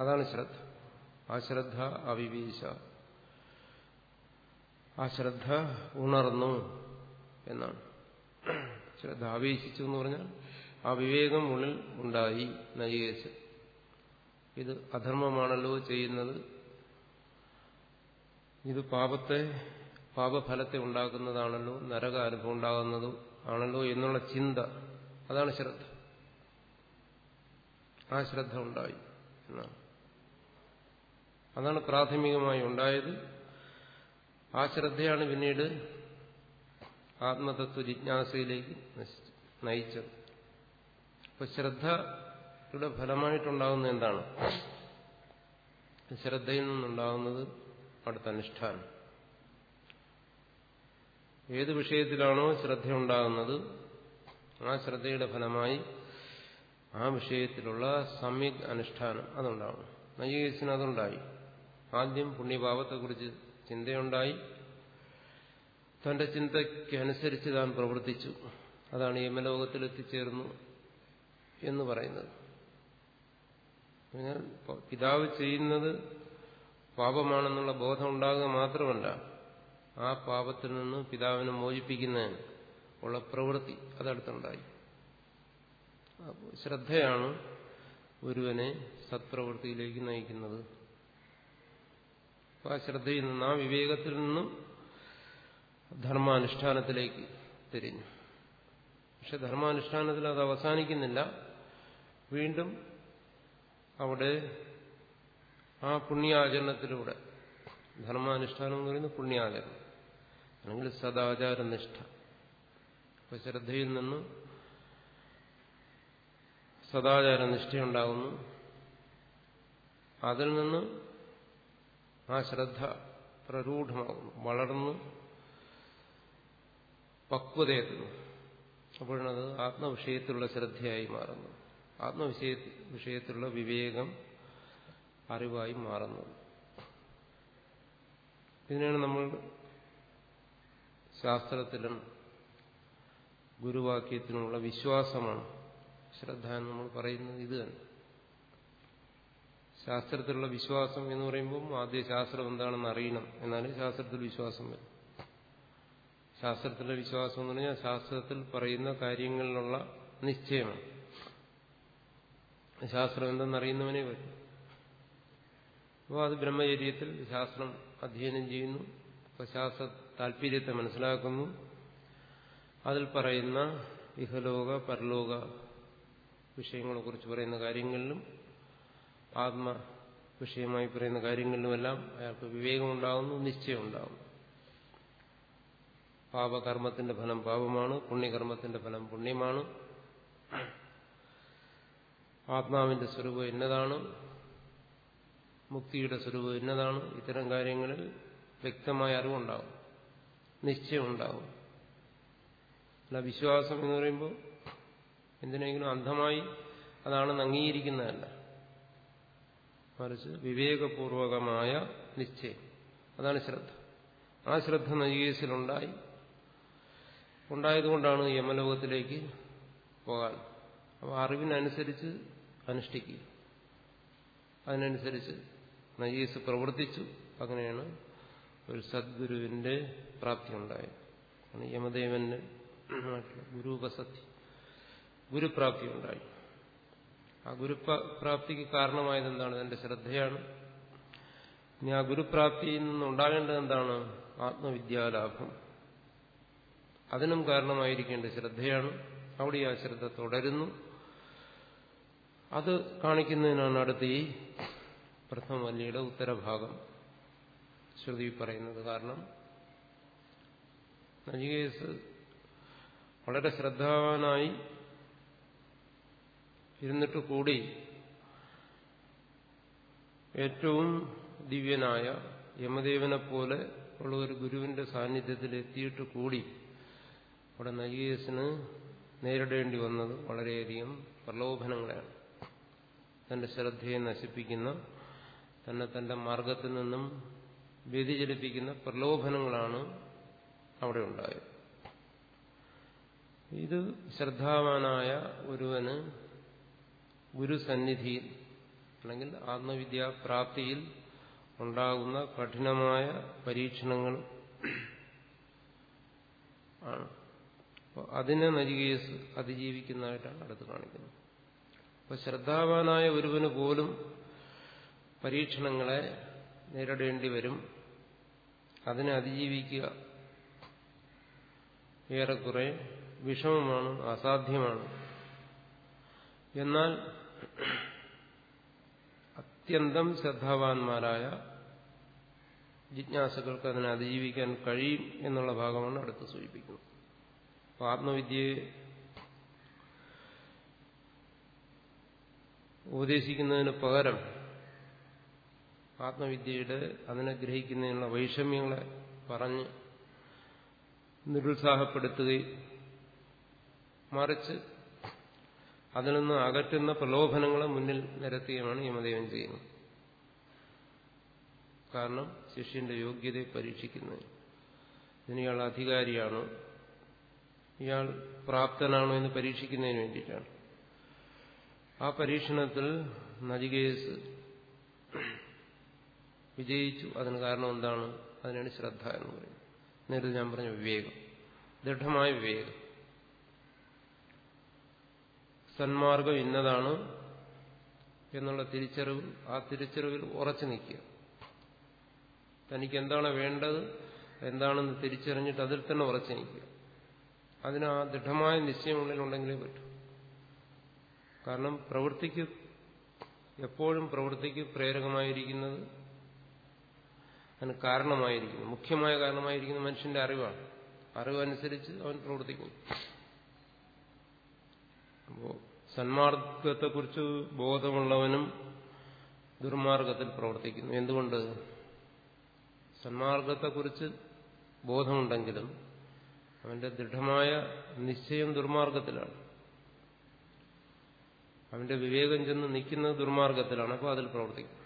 അതാണ് ശ്രദ്ധ. ആ ശ്രദ്ധ അവിവീശ. ഉണർന്നു എന്നാണ്. ശ്രദ്ധ ആവേശിച്ചു എന്ന് പറഞ്ഞാൽ ആ വിവേകം ഉള്ളിൽ ഉണ്ടായി നൈകേശ് ഇത് അധർമ്മമാണല്ലോ ചെയ്യുന്നത്. ഇത് പാപത്തെ പാപഫലത്തെ ഉണ്ടാക്കുന്നതാണല്ലോ നരക അനുഭവം ഉണ്ടാകുന്നതും ആണല്ലോ എന്നുള്ള ചിന്ത. അതാണ് ശ്രദ്ധ. ആ ശ്രദ്ധ ഉണ്ടായി എന്നാണ്. അതാണ് പ്രാഥമികമായി ഉണ്ടായത്. ആ ശ്രദ്ധയാണ് പിന്നീട് ആത്മതത്വ ജിജ്ഞാസയിലേക്ക് നയിച്ചത്. അപ്പൊ ശ്രദ്ധയുടെ ഫലമായിട്ടുണ്ടാകുന്ന എന്താണ്? ശ്രദ്ധയിൽ നിന്നുണ്ടാകുന്നത് അടുത്ത അനുഷ്ഠാനം. ഏത് വിഷയത്തിലാണോ ശ്രദ്ധയുണ്ടാകുന്നത് ആ ശ്രദ്ധയുടെ ഫലമായി ആ വിഷയത്തിലുള്ള സമ്യക് അനുഷ്ഠാനം അതുണ്ടാവണം നൈകേസിന് അതുണ്ടായി. ആദ്യം പുണ്യഭാവത്തെക്കുറിച്ച് ചിന്തയുണ്ടായി. തന്റെ ചിന്തയ്ക്കനുസരിച്ച് താൻ പ്രവർത്തിച്ചു. അതാണ് യമലോകത്തിൽ എത്തിച്ചേർന്നു എന്ന് പറയുന്നത്. പിതാവ് ചെയ്യുന്നത് പാപമാണെന്നുള്ള ബോധം ഉണ്ടാകുക മാത്രമല്ല ആ പാപത്തിൽ നിന്ന് പിതാവിനെ മോചിപ്പിക്കുന്നതിന് ഉള്ള പ്രവൃത്തി അതടുത്തുണ്ടായി. ശ്രദ്ധയാണ് ഒരുവനെ സത്പ്രവൃത്തിയിലേക്ക് നയിക്കുന്നത്. ആ ശ്രദ്ധയിൽ നിന്ന് ആ വിവേകത്തിൽ നിന്നും ധർമാനുഷ്ഠാനത്തിലേക്ക് തിരിഞ്ഞു. പക്ഷെ ധർമാനുഷ്ഠാനത്തിൽ അത് അവസാനിക്കുന്നില്ല. വീണ്ടും അവിടെ ആ പുണ്യാചരണത്തിലൂടെ ധർമാനുഷ്ഠാനം എന്ന് പറയുന്നത് പുണ്യാചരണം. അല്ലെങ്കിൽ സദാചാരനിഷ്ഠ. അപ്പൊ ശ്രദ്ധയിൽ നിന്ന് സദാചാരനിഷ്ഠയുണ്ടാകുന്നു. അതിൽ നിന്ന് ആ ശ്രദ്ധ പ്രരൂഢമാകുന്നു. വളർന്നു പക്വതയെത്തുന്നു. അപ്പോഴാണത് ആത്മവിഷയത്തിലുള്ള ശ്രദ്ധയായി മാറുന്നു ആത്മവിഷയ വിഷയത്തിലുള്ള വിവേകം അറിവായി മാറുന്നത് ഇതിനാണ് നമ്മൾ ശാസ്ത്രത്തിലും ഗുരുവാക്യത്തിനുമുള്ള വിശ്വാസമാണ് ശ്രദ്ധ എന്ന് നമ്മൾ പറയുന്നത് ഇത് തന്നെ. ശാസ്ത്രത്തിലുള്ള വിശ്വാസം എന്ന് പറയുമ്പോൾ ആദ്യ ശാസ്ത്രം എന്താണെന്ന് അറിയണം എന്നാലും ശാസ്ത്രത്തിൽ വിശ്വാസം വരും. ശാസ്ത്രത്തിലെ വിശ്വാസം എന്ന് പറഞ്ഞാൽ ശാസ്ത്രത്തിൽ പറയുന്ന കാര്യങ്ങളിലുള്ള നിശ്ചയമാണ്. ശാസ്ത്രം എന്തെന്നറിയുന്നവനെ വരും അപ്പോൾ അത് ബ്രഹ്മചര്യത്തിൽ ശാസ്ത്രം അധ്യയനം ചെയ്യുന്നു. അപ്പോൾ ശാസ്ത്ര താല്പര്യത്തെ മനസ്സിലാക്കുന്നു. അതിൽ പറയുന്ന ഇഹലോക പരലോക വിഷയങ്ങളെക്കുറിച്ച് പറയുന്ന കാര്യങ്ങളിലും ആത്മ വിഷയമായി പറയുന്ന കാര്യങ്ങളിലുമെല്ലാം അയാൾക്ക് വിവേകമുണ്ടാകുന്നു നിശ്ചയമുണ്ടാകുന്നു. പാപകർമ്മത്തിന്റെ ഫലം പാപമാണ് പുണ്യകർമ്മത്തിന്റെ ഫലം പുണ്യമാണ്. ആത്മാവിന്റെ സ്വരൂപം എന്നതാണ് മുക്തിയുടെ സ്വരൂപം എന്നതാണ് ഇത്തരം കാര്യങ്ങളിൽ വ്യക്തമായ അറിവുണ്ടാവും നിശ്ചയമുണ്ടാവും. അല്ല വിശ്വാസം എന്ന് പറയുമ്പോൾ എന്തിനെങ്കിലും അന്ധമായി അതാണെന്ന് അംഗീകരിക്കുന്നതല്ല മറിച്ച് വിവേകപൂർവകമായ നിശ്ചയം. അതാണ് ശ്രദ്ധ. ആ ശ്രദ്ധ നജികേസിലുണ്ടായി ഉണ്ടായതുകൊണ്ടാണ് യമലോകത്തിലേക്ക് പോകാൻ. അപ്പോൾ അറിവിനനുസരിച്ച് അനുഷ്ഠിക്കുക. അതിനനുസരിച്ച് നജീസ് പ്രവർത്തിച്ചു. അങ്ങനെയാണ് ഒരു സദ്ഗുരുവിന്റെ പ്രാപ്തി ഉണ്ടായത് യമദേവന് ഗുരുപസത്തി ഗുരുപ്രാപ്തി ഉണ്ടായി ആ ഗുരുപ്രാപ്തിക്ക് കാരണമായത് എന്താണ് എന്റെ ശ്രദ്ധയാണ്. ഇനി ആ ഗുരുപ്രാപ്തിയിൽ നിന്നുണ്ടാകേണ്ടത് എന്താണ്? ആത്മവിദ്യാലാഭം. അതിനും കാരണമായിരിക്കേണ്ട ശ്രദ്ധയാണ്. അവിടെ ആ ശ്രദ്ധ തുടരുന്നു. അത് കാണിക്കുന്നതിനാണ് അടുത്ത് ഈ പ്രഥമ വല്ലിയുടെ ഉത്തരഭാഗം ശ്രുതി പറയുന്നത് കാരണം നജികേസ് വളരെ ശ്രദ്ധാവാനായി ഇരുന്നിട്ട് കൂടി ഏറ്റവും ദിവ്യനായ യമദേവനെ പോലെ ഉള്ള ഒരു ഗുരുവിന്റെ സാന്നിധ്യത്തിൽ എത്തിയിട്ട് കൂടി അവിടെ നജികേസിന് നേരിടേണ്ടി വന്നത് വളരെയധികം പ്രലോഭനങ്ങളെയാണ്. തന്റെ ശ്രദ്ധയെ നശിപ്പിക്കുന്ന തന്നെ തന്റെ മാർഗത്തിൽ നിന്നും വ്യതിചലിപ്പിക്കുന്ന പ്രലോഭനങ്ങളാണ് അവിടെ ഉണ്ടായത്. ഇത് ശ്രദ്ധാവാനായ ഒരുവന് ഗുരുസന്നിധിയിൽ അല്ലെങ്കിൽ ആത്മവിദ്യാപ്രാപ്തിയിൽ ഉണ്ടാകുന്ന കഠിനമായ പരീക്ഷണങ്ങൾ ആണ്. അതിനെ നരികേസ് അതിജീവിക്കുന്നതായിട്ടാണ് അടുത്ത് കാണിക്കുന്നത്. അപ്പോൾ ശ്രദ്ധാവാനായ ഒരുവന് പോലും പരീക്ഷണങ്ങളെ നേരിടേണ്ടി വരും. അതിനെ അതിജീവിക്കുക ഏറെക്കുറെ വിഷമമാണ് അസാധ്യമാണ്. എന്നാൽ അത്യന്തം ശ്രദ്ധാവാന്മാരായ ജിജ്ഞാസുകൾക്ക് അതിനെ അതിജീവിക്കാൻ കഴിയും എന്നുള്ള ഭാഗമാണ് അടുത്ത് സൂചിപ്പിക്കുന്നത്. ആത്മവിദ്യയെ ഉപദേശിക്കുന്നതിന് പകരം ആത്മവിദ്യയുടെ അതിനെ ഗ്രഹിക്കുന്നതിനുള്ള വൈഷമ്യങ്ങളെ പറഞ്ഞ് നിരുത്സാഹപ്പെടുത്തുകയും മറിച്ച് അതിൽ നിന്ന് അകറ്റുന്ന പ്രലോഭനങ്ങളെ മുന്നിൽ നിരത്തുകയുമാണ് യമദേവൻ ചെയ്യുന്നത്. കാരണം ശിഷ്യന്റെ യോഗ്യതയെ പരീക്ഷിക്കുന്നത്. ഇതിന് ഇയാൾ അധികാരിയാണോ. ഇയാൾ പ്രാപ്തനാണോ എന്ന് പരീക്ഷിക്കുന്നതിന് വേണ്ടിയിട്ടാണ്. ആ പരീക്ഷണത്തിൽ നജികേസ് വിജയിച്ചു. അതിന് കാരണം എന്താണ്? അതിനാണ് ശ്രദ്ധ എന്ന് പറയുന്നത്. നേരത്തെ ഞാൻ പറഞ്ഞ വിവേകം. ദൃഢമായ വിവേകം. സന്മാർഗം ഇന്നതാണ് എന്നുള്ള തിരിച്ചറിവ് ആ തിരിച്ചറിവിൽ ഉറച്ചു നിൽക്കുക. തനിക്ക് എന്താണ് വേണ്ടത്? എന്താണെന്ന് തിരിച്ചറിഞ്ഞിട്ട് അതിൽ തന്നെ ഉറച്ചു നിൽക്കുക. അതിന് ആ ദൃഢമായ നിശ്ചയം ഉള്ളിലുണ്ടെങ്കിലേ പറ്റൂ. കാരണം പ്രവൃത്തിക്ക് എപ്പോഴും പ്രവൃത്തിക്ക് പ്രേരകമായിരിക്കുന്നത് അതിന് കാരണമായിരിക്കുന്നു. മുഖ്യമായ കാരണമായിരിക്കുന്ന മനുഷ്യന്റെ അറിവാണ്. അറിവനുസരിച്ച് അവൻ പ്രവർത്തിക്കും അപ്പോ സന്മാർഗത്തെക്കുറിച്ച് ബോധമുള്ളവനും ദുർമാർഗത്തിൽ പ്രവർത്തിക്കുന്നു. എന്തുകൊണ്ട്? സന്മാർഗത്തെക്കുറിച്ച് ബോധമുണ്ടെങ്കിലും അവന്റെ ദൃഢമായ നിശ്ചയം ദുർമാർഗത്തിലാണ്. അവന്റെ വിവേകം ചെന്ന് നിൽക്കുന്നത് ദുർമാർഗത്തിലാണ്. അപ്പോൾ അതിൽ പ്രവർത്തിക്കും.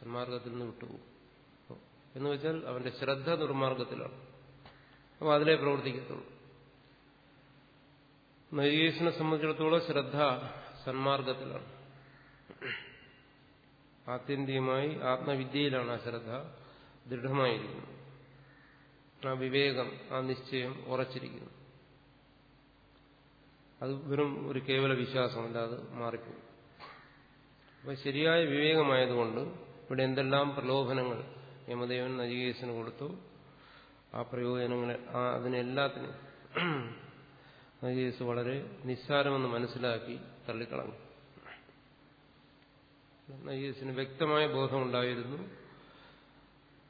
സന്മാർഗത്തിൽ നിന്ന് വിട്ടുപോകും. എന്ന് വെച്ചാൽ അവന്റെ ശ്രദ്ധ ദുർമാർഗത്തിലാണ്. അപ്പോൾ അതിലേ പ്രവർത്തിക്കത്തുള്ളൂ. നൈകേശനെ സംബന്ധിച്ചിടത്തോളം ശ്രദ്ധ സന്മാർഗത്തിലാണ്. ആത്യന്തികമായി ആത്മവിദ്യയിലാണ് ആ ശ്രദ്ധ ദൃഢമായിരിക്കുന്നത്. ആ വിവേകം ആ നിശ്ചയം ഉറച്ചിരിക്കുന്നു. അത് വെറും ഒരു കേവല വിശ്വാസമല്ല അത് മാറിപ്പോകും. അപ്പൊ ശരിയായ വിവേകമായതുകൊണ്ട് ഇവിടെ എന്തെല്ലാം പ്രലോഭനങ്ങൾ യമദേവൻ നജികേശന് കൊടുത്തു ആ പ്രയോജനങ്ങളെ ആ അതിനെല്ലാത്തിനും നജികേസ് വളരെ നിസ്സാരമെന്ന് മനസ്സിലാക്കി തള്ളിക്കളഞ്ഞു. നജികേസിന് വ്യക്തമായ ബോധമുണ്ടായിരുന്നു.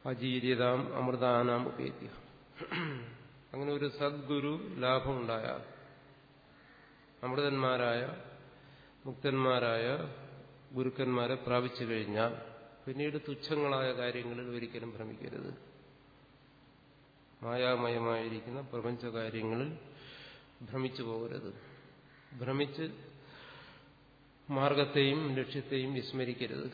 അജീര്യതാം അമൃതാനാം ഉപേദ്യ അങ്ങനെ ഒരു സദ്ഗുരു ലാഭമുണ്ടായാൽ അമൃതന്മാരായ മുക്തന്മാരായ ഗുരുക്കന്മാരെ പ്രാപിച്ചു കഴിഞ്ഞാൽ പിന്നീട് തുച്ഛങ്ങളായ കാര്യങ്ങളിൽ ഒരിക്കലും ഭ്രമിക്കരുത്. മായാമയമായിരിക്കുന്ന പ്രപഞ്ച കാര്യങ്ങളിൽ ഭ്രമിച്ചു പോകരുത്. ഭ്രമിച്ച് മാർഗത്തെയും ലക്ഷ്യത്തെയും വിസ്മരിക്കരുത്.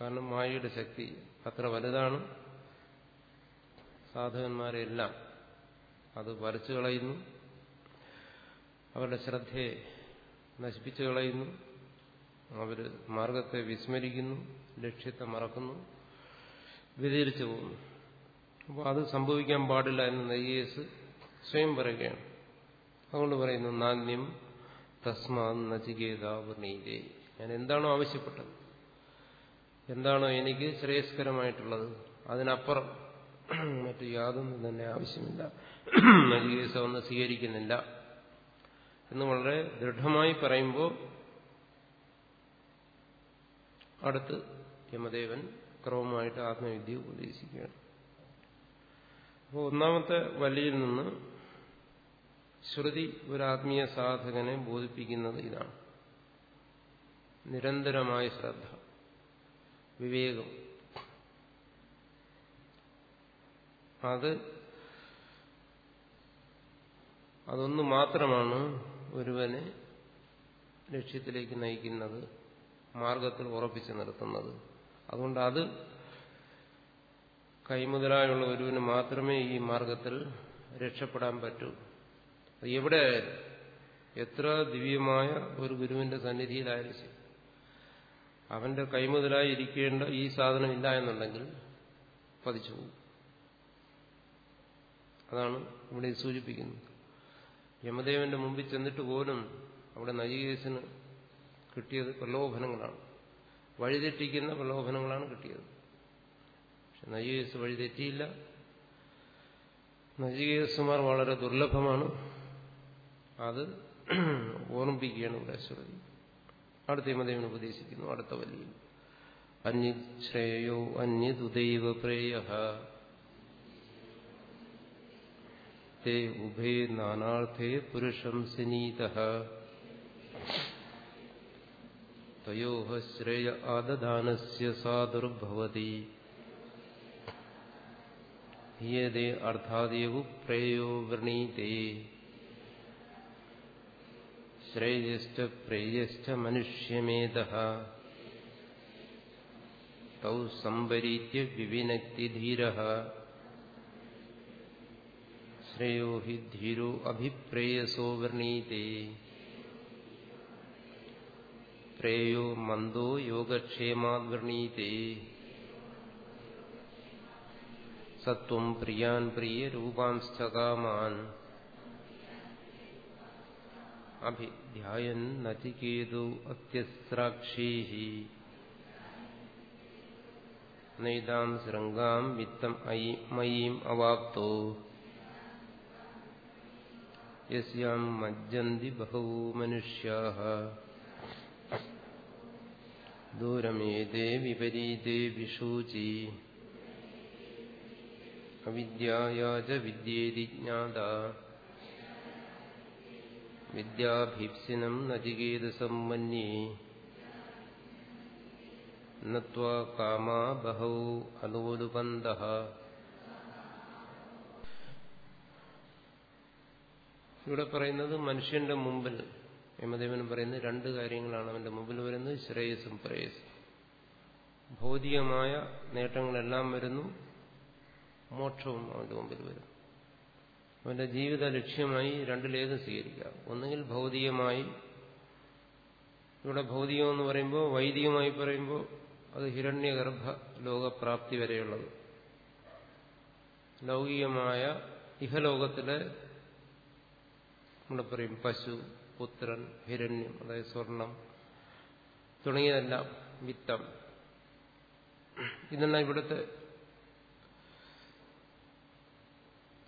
കാരണം മായയുടെ ശക്തി അത്ര വലുതാണ്. സാധകന്മാരെല്ലാം അത് വരച്ചു കളയുന്നു. അവരുടെ ശ്രദ്ധയെ നശിപ്പിച്ചു കളയുന്നു. അവർ മാർഗത്തെ വിസ്മരിക്കുന്നു ലക്ഷ്യത്തെ മറക്കുന്നു വ്യതിരിച്ചു പോകുന്നു. അപ്പോൾ അത് സംഭവിക്കാൻ പാടില്ല എന്ന് നയ്യേസ് സ്വയം പറയുകയാണ്. അതുകൊണ്ട് പറയുന്നു നാന്യം തസ്മാ നചികേതാവർണീതേ ഞാൻ എന്താണോ ആവശ്യപ്പെട്ടത്? എന്താണോ എനിക്ക് ശ്രേയസ്കരമായിട്ടുള്ളത്? അതിനപ്പുറം മറ്റു യാതൊന്നും തന്നെ ആവശ്യമില്ല. നചികേസ ഒന്ന് സ്വീകരിക്കുന്നില്ല. എന്ന് വളരെ ദൃഢമായി പറയുമ്പോൾ അടുത്ത് യമദേവൻ ക്രമമായിട്ട് ആത്മവിദ്യ ഉപദേശിക്കുകയാണ്. അപ്പോൾ ഒന്നാമത്തെ വലിയിൽ നിന്ന് ശ്രുതി ഒരു ആത്മീയ സാധകനെ ബോധിപ്പിക്കുന്നത് ഇതാണ്. നിരന്തരമായ ശ്രദ്ധ വിവേകം. അത് അതൊന്നു മാത്രമാണ് ഒരുവനെ ലക്ഷ്യത്തിലേക്ക് നയിക്കുന്നത് മാർഗത്തിൽ ഉറപ്പിച്ചു നിർത്തുന്നത്. അതുകൊണ്ട് അത് കൈമുതലായുള്ള ഒരുവിന് മാത്രമേ ഈ മാർഗത്തിൽ രക്ഷപ്പെടാൻ പറ്റൂ. എവിടെ എത്ര ദിവ്യമായ ഒരു ഗുരുവിന്റെ സന്നിധിയിലായാലും ശരി. അവന്റെ കൈമുതലായി ഇരിക്കേണ്ട ഈ സാധനം ഇല്ല എന്നുണ്ടെങ്കിൽ പതിച്ചു പോകും. അതാണ് ഇവിടെ സൂചിപ്പിക്കുന്നത്. യമദേവന്റെ മുമ്പിൽ ചെന്നിട്ട് പോലും അവിടെ നജികേസിന് കിട്ടിയത് പ്രലോഭനങ്ങളാണ്. വഴിതെറ്റിക്കുന്ന പ്രലോഭനങ്ങളാണ് കിട്ടിയത്. പക്ഷെ നജികേസ് വഴിതെറ്റിയില്ല. നജികേസുമാർ വളരെ ദുർലഭമാണ്. അത് ഓർമ്മിപ്പിക്കുകയാണ് ഇവിടെ ശ്രുതി. അടുത്ത യമദേവൻ ഉപദേശിക്കുന്നു അടുത്ത വലിയ. അന്യശ്രേയോ അന്യതുദൈവ പ്രേയ ते उभे नानार्थे पुरुषं सिनीतः। तयोः श्रेय आदधानस्य साधुर्भवति हीयते अर्थादेव प्रेयो वृणीते। तौ श्रेयो हि धीरो अभिप्रेयसो वृणीते प्रेयो मन्दो योगक्षेमाद्वृणीते स त्वम् प्रियान् प्रियरूपांश्च कामान्। अभिध्यायन् नचिकेतो अत्यस्राक्षीः। नैदां शृङ्गाम् वित्तम् अयि मयीम् अवाप्तो। യസ്യാം മജ്ജന്തി ബഹവോ മനുഷ്യാ ദൂരമേതേ വിപരീതേ വിഷൂചി അവിദ്യയാച വിദ്യേതി ജ്ഞാത വിദ്യാഭീപ്സിനം നചികേതസം മന്യേ നത്വാ കാമാ ബഹൗ അലോലുപന്ത ഇവിടെ പറയുന്നത് മനുഷ്യന്റെ മുമ്പിൽ യമദേവൻ പറയുന്നത് രണ്ട് കാര്യങ്ങളാണ് അവന്റെ മുമ്പിൽ വരുന്നത് ശ്രേയസും പ്രേയസും ഭൗതികമായ നേട്ടങ്ങളെല്ലാം വരുന്നു മോക്ഷവും അവന്റെ മുമ്പിൽ വരും അവന്റെ ജീവിത ലക്ഷ്യമായി രണ്ടിലേത് സ്വീകരിക്കുക. ഒന്നുകിൽ ഭൗതികമായി ഇവിടെ ഭൗതികം എന്ന് പറയുമ്പോൾ വൈദികമായി പറയുമ്പോൾ അത് ഹിരണ്യഗർഭ ലോകപ്രാപ്തി വരെയുള്ളത്. ലൗകികമായ ഇഹലോകത്തിലെ നമ്മൾ പറയും പശു പുത്രൻ ഹിരണ്യം അതായത് സ്വർണം തുടങ്ങിയതെല്ലാം വിത്തം. ഇതെല്ലാം ഇവിടുത്തെ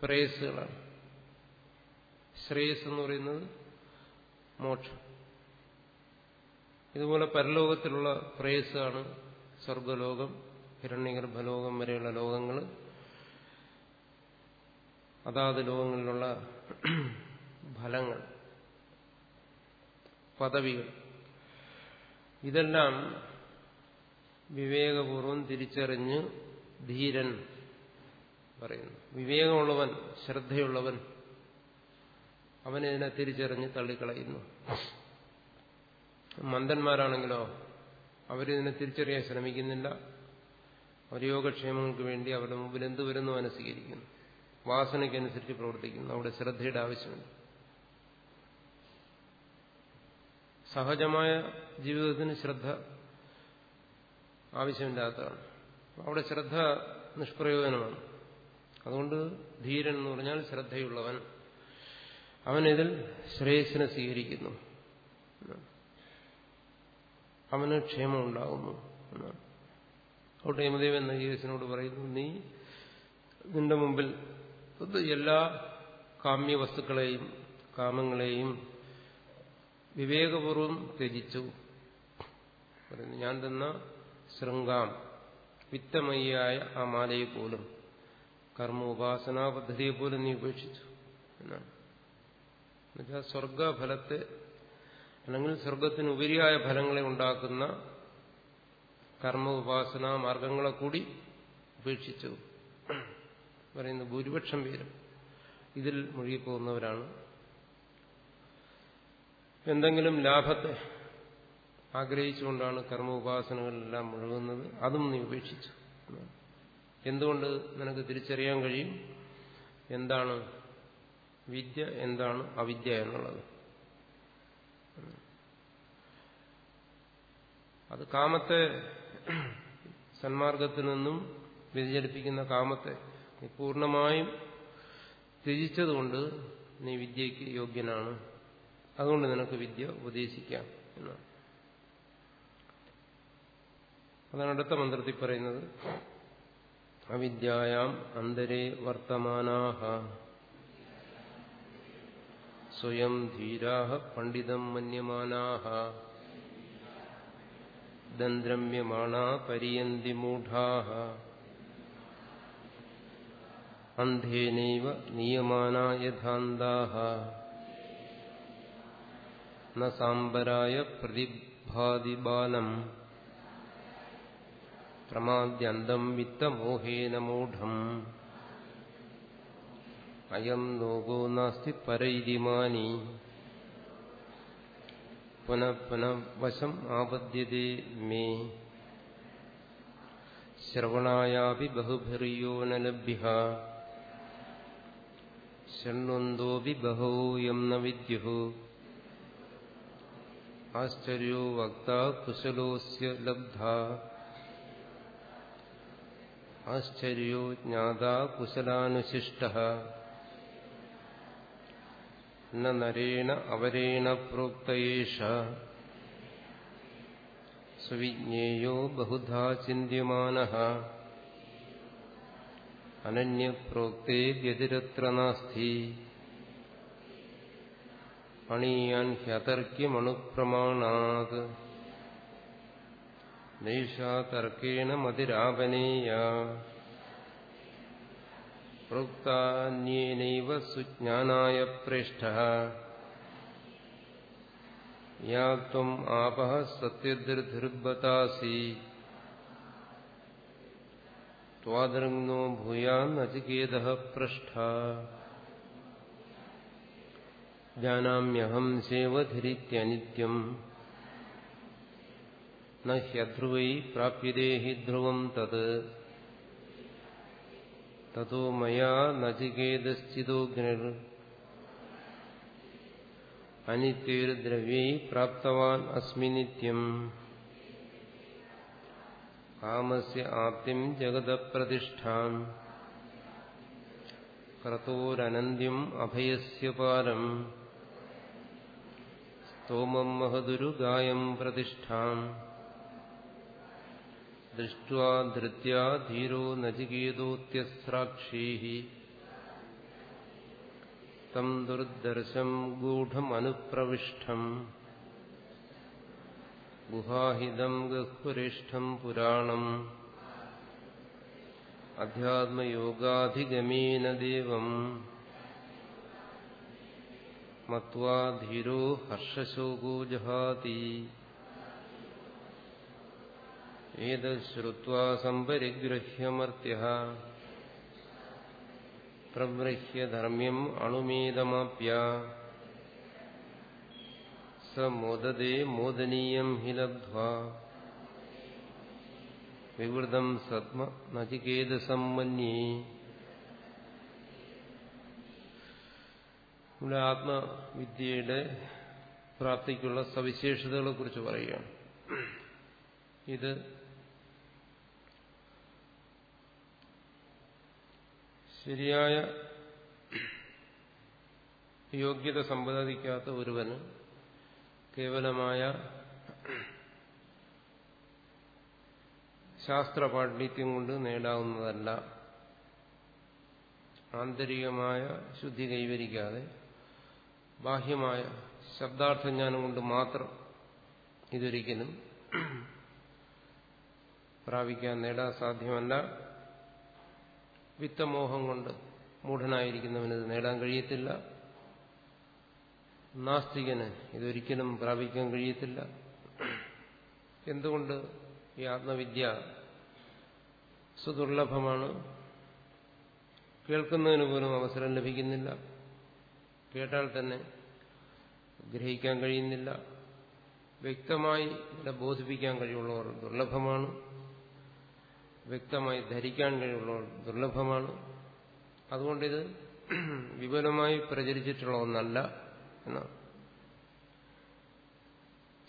പ്രേയസ്സുകളാണ് ശ്രേയസ് എന്ന് പറയുന്നത് മോക്ഷം. ഇതുപോലെ പരലോകത്തിലുള്ള പ്രേയസ്സാണ് സ്വർഗലോകം ഹിരണ്യഗർഭലോകം വരെയുള്ള ലോകങ്ങൾ അതാത് ലോകങ്ങളിലുള്ള ഫലങ്ങൾ പദവികൾ ഇതെല്ലാം വിവേകപൂർവം തിരിച്ചറിഞ്ഞ് ധീരൻ പറയുന്നു. വിവേകമുള്ളവൻ ശ്രദ്ധയുള്ളവൻ അവനിതിനെ തിരിച്ചറിഞ്ഞ് തള്ളിക്കളയുന്നു. മന്ദന്മാരാണെങ്കിലോ അവരിതിനെ തിരിച്ചറിയാൻ ശ്രമിക്കുന്നില്ല. അവർ യോഗക്ഷേമങ്ങൾക്ക് വേണ്ടി അവരുടെ മുമ്പിൽ എന്ത് വരുന്നു അവനെ സ്വീകരിക്കുന്നു. വാസനയ്ക്കനുസരിച്ച് പ്രവർത്തിക്കുന്നു. അവിടെ ശ്രദ്ധയുടെ ആവശ്യമുണ്ട്. സഹജമായ ജീവിതത്തിന് ശ്രദ്ധ ആവശ്യമില്ലാത്തതാണ്. അവിടെ ശ്രദ്ധ നിഷ്പ്രയോജനമാണ്. അതുകൊണ്ട് ധീരൻ എന്ന് പറഞ്ഞാൽ ശ്രദ്ധയുള്ളവൻ. അവനിതിൽ ശ്രേയസ്സിനെ സ്വീകരിക്കുന്നു. അവന് ക്ഷേമം ഉണ്ടാകുന്നു എന്നാണ് അവിടെ യമദേവൻ നജീവസിനോട് പറയുന്നു നീ നിന്റെ മുമ്പിൽ എല്ലാ കാമ്യ വസ്തുക്കളെയും കാമങ്ങളെയും വിവേകപൂർവം ത്യജിച്ചു. പറയുന്നു ഞാൻ തന്ന ശൃംഗാം വിത്തമയ്യായ ആ മാലയെ പോലും കർമ്മ ഉപാസനാ പദ്ധതിയെ പോലും നീ ഉപേക്ഷിച്ചു. എന്നാണ്. എന്നുവെച്ചാൽ സ്വർഗഫലത്തെ അല്ലെങ്കിൽ സ്വർഗത്തിന് ഉപരിയായ ഫലങ്ങളെ ഉണ്ടാക്കുന്ന കർമ്മ ഉപാസന മാർഗങ്ങളെ കൂടി ഉപേക്ഷിച്ചു. പറയുന്ന ഭൂരിപക്ഷം പേരും ഇതിൽ മുഴുകിപ്പോകുന്നവരാണ് എന്തെങ്കിലും ലാഭത്തെ ആഗ്രഹിച്ചുകൊണ്ടാണ് കർമ്മ ഉപാസനകളെല്ലാം മുഴുകുന്നത്. അതും നീ ഉപേക്ഷിച്ചു. എന്തുകൊണ്ട് നിനക്ക് തിരിച്ചറിയാൻ കഴിയും? എന്താണ് വിദ്യ? എന്താണ് അവിദ്യ എന്നുള്ളത്? അത് കാമത്തെ സന്മാർഗത്തിൽ നിന്നും വ്യതിചലിപ്പിക്കുന്ന കാമത്തെ നീ പൂർണമായും ത്യജിച്ചതുകൊണ്ട് നീ വിദ്യയ്ക്ക് യോഗ്യനാണ്. അതുകൊണ്ട് നിനക്ക് വിദ്യ ഉപദേശിക്കാം എന്നാണ്. അതാണ് അടുത്ത മന്ത്രത്തിൽ പറയുന്നത്. അവിദ്യായാം അന്തരേ വർത്തമാനാഹ. സ്വയം ധീരാഹ പണ്ഡിതം മന്യമാനാഹ. ദന്ത്രമ്യമാണ പരിയന്തി മൂഢാഹ. അന്ധേനൈവ നിയമാനാ യഥാന്താഹ. ന സാംബരായ പ്രതിഭാതി ബാലം പ്രമാദ്യന്തം വിത്തമോഹേന മൂഢം. അയം ലോകോ നാസ്തി പരൈതിമാനി. പുനഃ പുനഃ വശം ആപദ്യതേ മേ. ശ്രവണായാപി ബഹുഭിറിയോ ന ലഭ്യ ശൃണ്വന്തോപി ബഹൂയം ന आश्चर्यो वक्ता कुशलोस्य लब्धा। आश्चर्यो ज्ञाता कुशलानुशिष्टः। न नरेण अवरेण प्रोक्त एष। सुविज्ञेयो बहुधा चिन्त्यमानः। अनन्यप्रोक्ते व्यतिरत्र नास्ति। അണീയാൻ ഹ്യതർക്യമണുപ്രമാണാത് നൈഷാ തർക്കേണ മതിരാപനേയ പ്രോക്താന്യേനൈവ സുജ്ഞാനായ പ്രേഷ്ഠ യാ ത്വം ആപഃ സത്യദൃധിർബതാസി ത്വാദൃങ്നോ ഭൂയാന്നചികേതഃ പൃഷ്ഠ ജാനാമ്യഹം സേവധിരിത്യനിത്യം ന ഹ്യധ്രുവൈ പ്രാപ്യതേ ഹി ധ്രുവം തത് തോ മയാ നചികേതശ്ചിതോഗ്നിർ അനിത്യൈർദ്രവ്യൈ പ്രാപ്തവാൻ അസ്മി നിത്യം കാമസ്യ ആപ്തിം ജഗതപ്രതിഷ്ഠാം ക്രതോരനന്ത്യം അഭയസ്യ പാരം സ്തോമം മഹദുരുഗായം പ്രതിഷ്ഠാം. ദൃഷ്ട്വാ ധൃത്യാ ധീരോ നചികേതോത്യസ്രാക്ഷീ. തം ദുർദർശം ഗൂഢമനുപ്രവിഷ്ടം ഗുഹാഹിതം ഗഹ്വരിഷ്ഠം പുരാണം. അധ്യാത്മയോഗാധിഗമേന ദേവം. മത്വാ ധീരോ ഹർഷശോകോ ജഹാതി ഏതശ്രുത്വാ സംപരിഗ്രഹ്യമർത്യ പ്രവൃഹ്യ ധർമ്മ്യം അണുമേതമാപ്യ സ മോദതേ മോദനീയം ഹി ലബ്ധ്വാ വിവൃതം സത്മ നചികേതസമ്മന്യേ ഇവിടെ ആത്മവിദ്യയുടെ പ്രാപ്തിക്കുള്ള സവിശേഷതകളെ കുറിച്ച് പറയുകയാണ്. ഇത് ശരിയായ യോഗ്യത സമ്പാദിക്കാത്ത ഒരുവന് കേവലമായ ശാസ്ത്ര പാണ്ഡിത്യം കൊണ്ട് നേടാവുന്നതല്ല. ആന്തരികമായ ശുദ്ധി കൈവരിക്കാതെ ബാഹ്യമായ ശബ്ദാർത്ഥജ്ഞാനം കൊണ്ട് മാത്രം ഇതൊരിക്കലും പ്രാപിക്കാൻ നേടാൻ സാധ്യമല്ല. വിത്തമോഹം കൊണ്ട് മൂഢനായിരിക്കുന്നവന് ഇത് നേടാൻ കഴിയത്തില്ല. നാസ്തികന് ഇതൊരിക്കലും പ്രാപിക്കാൻ കഴിയത്തില്ല. എന്തുകൊണ്ട് ഈ ആത്മവിദ്യ സുദുർലഭമാണ്? കേൾക്കുന്നതിന് പോലും അവസരം ലഭിക്കുന്നില്ല. കേട്ടാൽ തന്നെ ഗ്രഹിക്കാൻ കഴിയുന്നില്ല. വ്യക്തമായി ഇവിടെ ബോധിപ്പിക്കാൻ കഴിയുള്ളവർ ദുർലഭമാണ്. വ്യക്തമായി ധരിക്കാൻ കഴിവുള്ളവർ ദുർലഭമാണ്. അതുകൊണ്ടിത് വിപുലമായി പ്രചരിച്ചിട്ടുള്ള ഒന്നല്ല എന്നാണ്.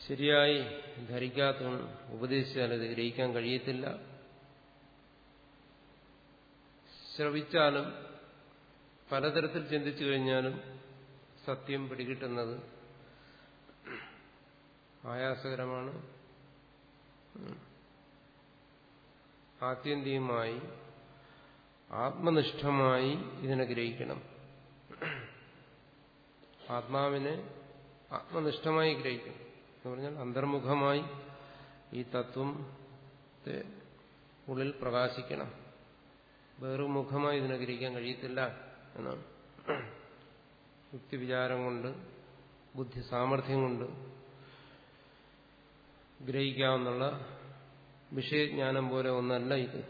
ശരിയായി ധരിക്കാത്ത ഉപദേശിച്ചാൽ ഇത് ഗ്രഹിക്കാൻ കഴിയത്തില്ല. ശ്രവിച്ചാലും പലതരത്തിൽ ചിന്തിച്ചു കഴിഞ്ഞാലും സത്യം പിടികിട്ടുന്നത് ആയാസകരമാണ്. ആത്യന്തികമായി ആത്മനിഷ്ഠമായി ഇതിനെ ഗ്രഹിക്കണം. ആത്മാവിനെ ആത്മനിഷ്ഠമായി ഗ്രഹിക്കണം. എന്ന് പറഞ്ഞാൽ അന്തർമുഖമായി ഈ തത്വം ഉള്ളിൽ പ്രകാശിക്കണം. വേറുമുഖമായി ഇതിനെ ഗ്രഹിക്കാൻ കഴിയത്തില്ല എന്നാണ്. യുക്തിവിചാരം കൊണ്ട് ബുദ്ധി സാമർഥ്യം കൊണ്ട് ഗ്രഹിക്കാവുന്നുള്ള വിഷയജ്ഞാനം പോലെ ഒന്നല്ല ഇത്.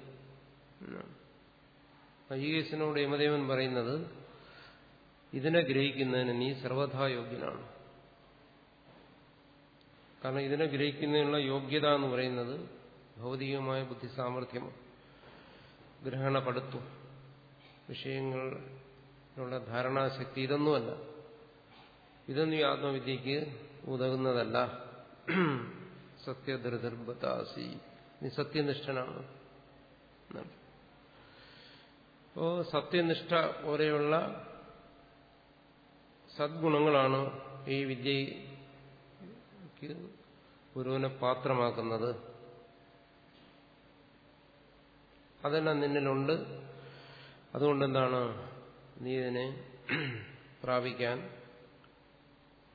അയ്യേസിനോട് യമദേവൻ പറയുന്നത് ഇതിനെ ഗ്രഹിക്കുന്നതിന് നീ സർവഥാ യോഗ്യനാണ്. കാരണം ഇതിനെ ഗ്രഹിക്കുന്നതിനുള്ള യോഗ്യത എന്ന് പറയുന്നത് ഭൗതികമായ ബുദ്ധി സാമർഥ്യമാണ് ഗ്രഹണപ്പെടുത്തും വിഷയങ്ങളിലുള്ള ധാരണാശക്തി ഇതൊന്നുമല്ല. ഇതൊന്നും ഈ ആത്മവിദ്യക്ക് ഉതകുന്നതല്ല. സത്യധൃതർബതാസി നീ സത്യനിഷ്ഠനാണ്. അപ്പോ സത്യനിഷ്ഠ പോലെയുള്ള സദ്ഗുണങ്ങളാണ് ഈ വിദ്യയ്ക്ക് ഗുരുവിനെ പാത്രമാക്കുന്നത്. അതെല്ലാം നിന്നിലുണ്ട്. അതുകൊണ്ട് എന്താണ് നീ ഇതിനെ പ്രാപിക്കാൻ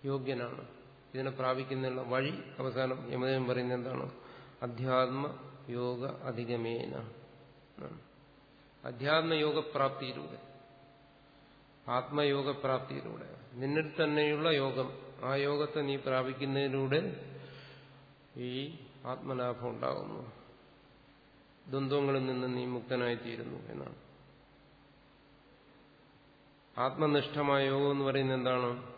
യോഗ്യനാണ്. ഇതിനെ പ്രാപിക്കുന്നതിനുള്ള വഴി അവസാനം യമദേവൻ പറയുന്നത് എന്താണ്? അധ്യാത്മ യോഗ അധികമേന അധ്യാത്മയോഗപ്രാപ്തിയിലൂടെ. ആത്മയോഗപ്രാപ്തിയിലൂടെ. നിന്നിൽ തന്നെയുള്ള യോഗം. ആ യോഗത്തെ നീ പ്രാപിക്കുന്നതിലൂടെ ഈ ആത്മലാഭം ഉണ്ടാകുന്നു. ദ്വന്ദ്വങ്ങളിൽ നിന്ന് നീ മുക്തനായിത്തീരുന്നു എന്നാണ്. ആത്മനിഷ്ഠമായ യോഗം എന്ന് പറയുന്നത് എന്താണ്?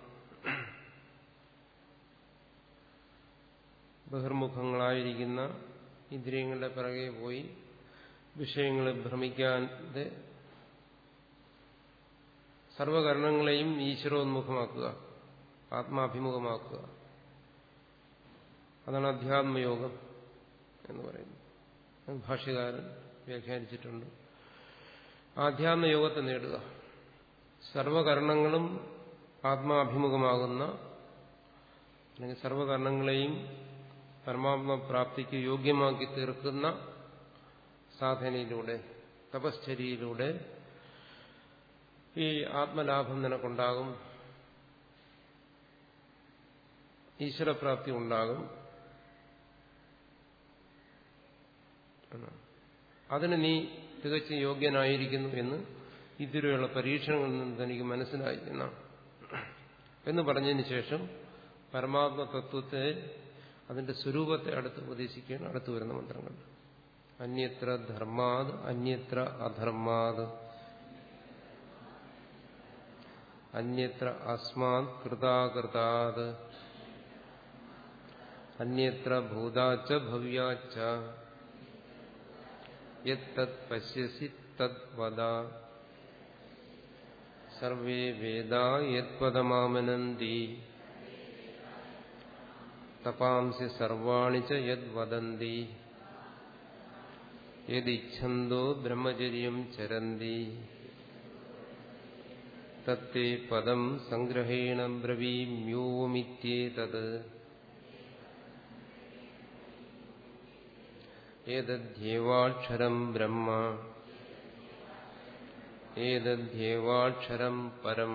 ബഹിർമുഖങ്ങളായിരിക്കുന്ന ഇന്ദ്രിയങ്ങളുടെ പിറകെ പോയി വിഷയങ്ങളെ ഭ്രമിക്കാതെ സർവകരണങ്ങളെയും ഈശ്വരോന്മുഖമാക്കുക ആത്മാഭിമുഖമാക്കുക. അതാണ് അധ്യാത്മയോഗം എന്ന് പറയുന്നത്. ഭാഷ്യകാരൻ വ്യാഖ്യാനിച്ചിട്ടുണ്ട്. ആധ്യാത്മയോഗത്തെ നേടുക. സർവകരണങ്ങളും ആത്മാഭിമുഖമാകുന്ന അല്ലെങ്കിൽ സർവകരണങ്ങളെയും പരമാത്മപ്രാപ്തിക്ക് യോഗ്യമാക്കി തീർക്കുന്ന സാധനയിലൂടെ തപശ്ചര്യയിലൂടെ ഈ ആത്മലാഭം നിനക്കുണ്ടാകും. ഈശ്വരപ്രാപ്തി ഉണ്ടാകും. അതിന് നീ തികച്ചും യോഗ്യനായിരിക്കുന്നു എന്ന് ഇതുവരെയുള്ള പരീക്ഷണങ്ങളിൽ നിന്ന് തനിക്ക് മനസ്സിലായി എന്നാണ് എന്ന് പറഞ്ഞതിന് ശേഷം പരമാത്മ തത്വത്തെ അതിന്റെ സ്വരൂപത്തെ അടുത്ത് ഉപദേശിക്കുകയാണ് അടുത്തു വരുന്ന മന്ത്രങ്ങൾ. അന്യത്ര ധർമാത് അന്യത്ര അധർമാത്. അന്യത്ര അസ്മാത് കൃതാകൃതാത്. അന്യത്ര ഭൂതാച്ച ഭവ്യാച്ച. യത് പശ്യസി തത് വദ. സർവേ വേദാ യത്പദമാമനന്തി തപാംസി സർവാണി ച യദ് വദന്തി യദിച്ഛന്തോ ബ്രഹ്മചര്യം ചരന്തി. തത്തേ പദം സംഗ്രഹേണ ബ്രവീമ്യോമിത്യേതത്. ഏതദ്ധ്യേവാക്ഷരം ബ്രഹ്മ ഏതദ്ധ്യേവാക്ഷരം പരം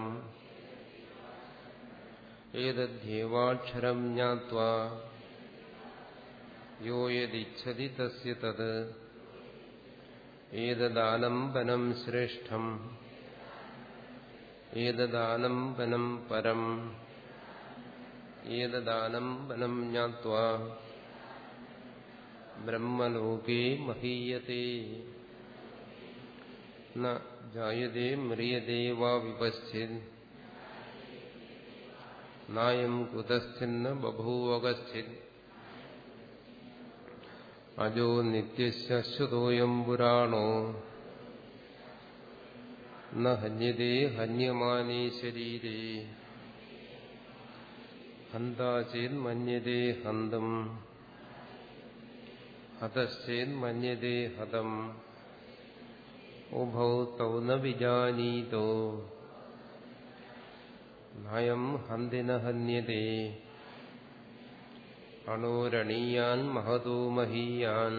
ഏതദ്ധ്യേവാക്ഷരം ജ്ഞാത്വാ യോ യദിച്ഛതി തസ്യ തത് ഏതദാലംബനം ശ്രേഷ്ഠം ഏതദാലംബനം പരം ഏതദാലംബനം ജ്ഞാത്വാ ബ്രഹ്മലോകേ മഹീയത്തെ ജായതേ മ്രിയതേ വാ വിപശ്ചിത് നായം കുതശ്ചിന്ന ബഭൂവകശ്ചിത് അജോ നിത്യശ്വതോയം പുരാണോ ന ഹന്യതേ ഹന്യമാനേ ശരീരേ ഹന്താചേത് മന്യതേ ഹന്തം ഹതശ്ചേത് മന്യതേ ഹതം ഉഭൗ തൗ ന വിജാനീതോ നയം ഹന്തിന ഹന്യതേ അണോരണീയാൻ മഹതോ മഹീയാൻ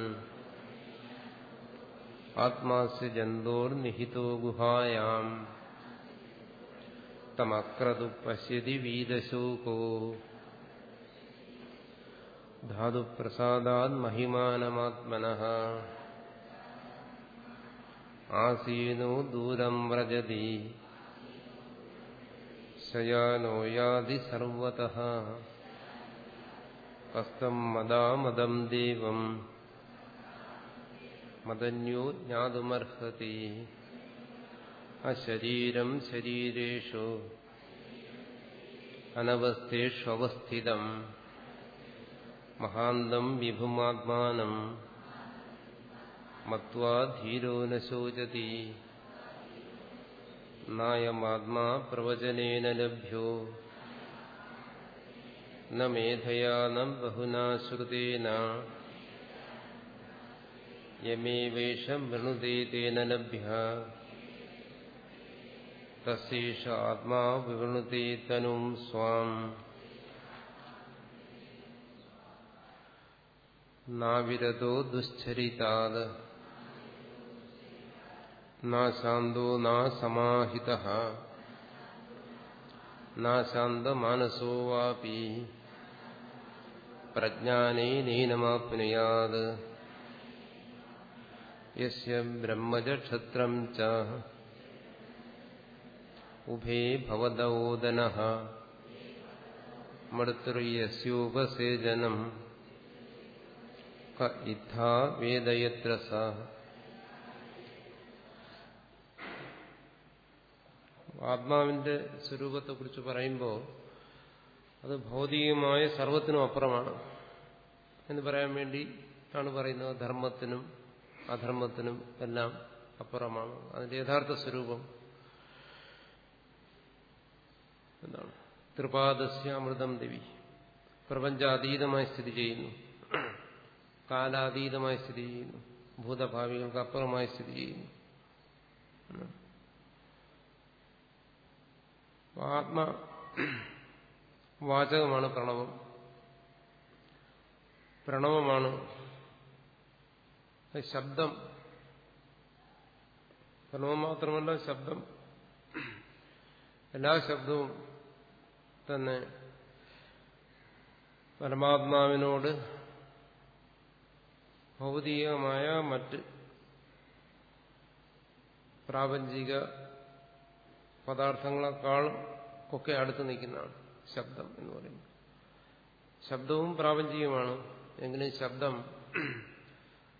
ആത്മാസ് ജന്തോർനിഹിതോ ഗുഹായാം തമക്രതു പശ്യതി വീതശോകോ ധാതുപ്രസാദാത് മഹിമാനമാത്മന ആസീനോ ദൂരം വ്രജതി. ശയാനോ യാതി സർവത. ഹസ്തം മദാമദം ദേവം. മദന്യോ ജ്ഞാതുമർഹതി. അശരീരം ശരീരേഷു അനവസ്ഥേഷവസ്ഥിതം മഹാന്തം വിഭുമാത്മാനം. മത്വാ ധീരോ ന ശോചതി. നായമാത്മാ പ്രവചനേന ലഭ്യോ. ന മേധയാ ന ബഹുനാ ശ്രുതേന. യമേവേഷം വൃണുതേ തേന ലഭ്യ. തസ്യേഷ ആത്മാ വിവൃണുതേ തനും സ്വാം. നാവിരതോ ദുശ്ചരിതാത്. നാശാന്തോ നാസമാഹിത നാശാന്തമാനസോ വാപി പ്രജ്ഞാനേനമാപ്നുയാത് യസ്യ ബ്രഹ്മജക്ഷത്രം ച ഉഭേ ഭവദോദന മടുത്തുര്യസ്യോപസേചനം ക ഇത്ഥാ വേദയത്ര സ ആത്മാവിന്റെ സ്വരൂപത്തെക്കുറിച്ച് പറയുമ്പോൾ അത് ഭൗതികമായ സർവത്തിനും അപ്പുറമാണ്. എന്ന് പറയാൻ വേണ്ടി ആണ് പറയുന്നത് ധർമ്മത്തിനും അധർമ്മത്തിനും എല്ലാം അപ്പുറമാണ്. അതിന്റെ യഥാർത്ഥ സ്വരൂപം എന്താണ്? ത്രിപാദസ്യ അമൃതം ദേവി. പ്രപഞ്ചാതീതമായി സ്ഥിതി ചെയ്യുന്നു. കാലാതീതമായി സ്ഥിതി ചെയ്യുന്നു. ഭൂതഭാവികൾക്ക് അപ്പുറമായി സ്ഥിതി ചെയ്യുന്നു. ആത്മ വാചകമാണ് പ്രണവം. പ്രണവമാണ് ശബ്ദം. പ്രണവം മാത്രമല്ല ശബ്ദം. എല്ലാ ശബ്ദവും തന്നെ പരമാത്മാവിനോട് ഭൗതികമായ മറ്റ് പ്രാപഞ്ചിക പദാർത്ഥങ്ങളെക്കാളും ഒക്കെ അടുത്ത് നിൽക്കുന്നതാണ് ശബ്ദം എന്ന് പറയുന്നത്. ശബ്ദവും പ്രാപഞ്ചികമാണ് എങ്കിലും ശബ്ദം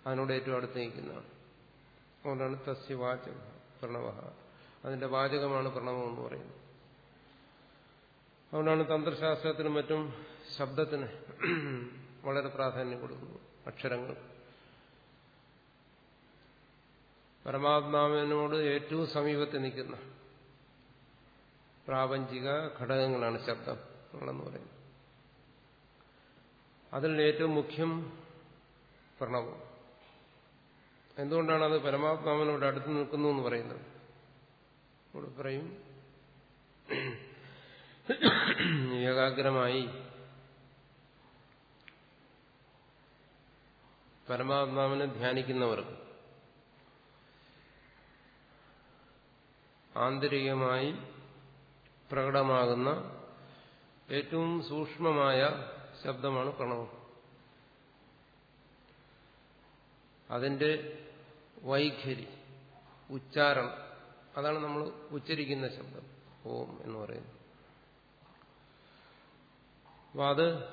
അതിനോട് ഏറ്റവും അടുത്ത് നിൽക്കുന്നതാണ്. അതുകൊണ്ടാണ് തസ്യ വാചക പ്രണവ. അതിന്റെ വാചകമാണ് പ്രണവം എന്ന് പറയുന്നത്. അതുകൊണ്ടാണ് തന്ത്രശാസ്ത്രത്തിനും മറ്റും ശബ്ദത്തിന് വളരെ പ്രാധാന്യം കൊടുക്കുന്നു. അക്ഷരങ്ങൾ. പരമാത്മാവിനോട് ഏറ്റവും സമീപത്ത് നിൽക്കുന്ന പ്രാപഞ്ചിക ഘടകങ്ങളാണ് ശബ്ദങ്ങളെന്ന് പറയുന്നത്. അതിൽ ഏറ്റവും മുഖ്യം പ്രണവം. എന്തുകൊണ്ടാണ് അത് പരമാത്മാവിനോട് അടുത്ത് നിൽക്കുന്നു എന്ന് പറയുന്നത്? ഇവിടെ പറയും. ഏകാഗ്രമായി പരമാത്മാവിനെ ധ്യാനിക്കുന്നവർക്ക് ആന്തരികമായി പ്രകടമാകുന്ന ഏറ്റവും സൂക്ഷ്മമായ ശബ്ദമാണ് പ്രണവം. അതിന്റെ വൈഖരി ഉച്ചാരണം അതാണ് നമ്മൾ ഉച്ചരിക്കുന്ന ശബ്ദം ഓം എന്ന് പറയുന്നത്. അപ്പൊ അത്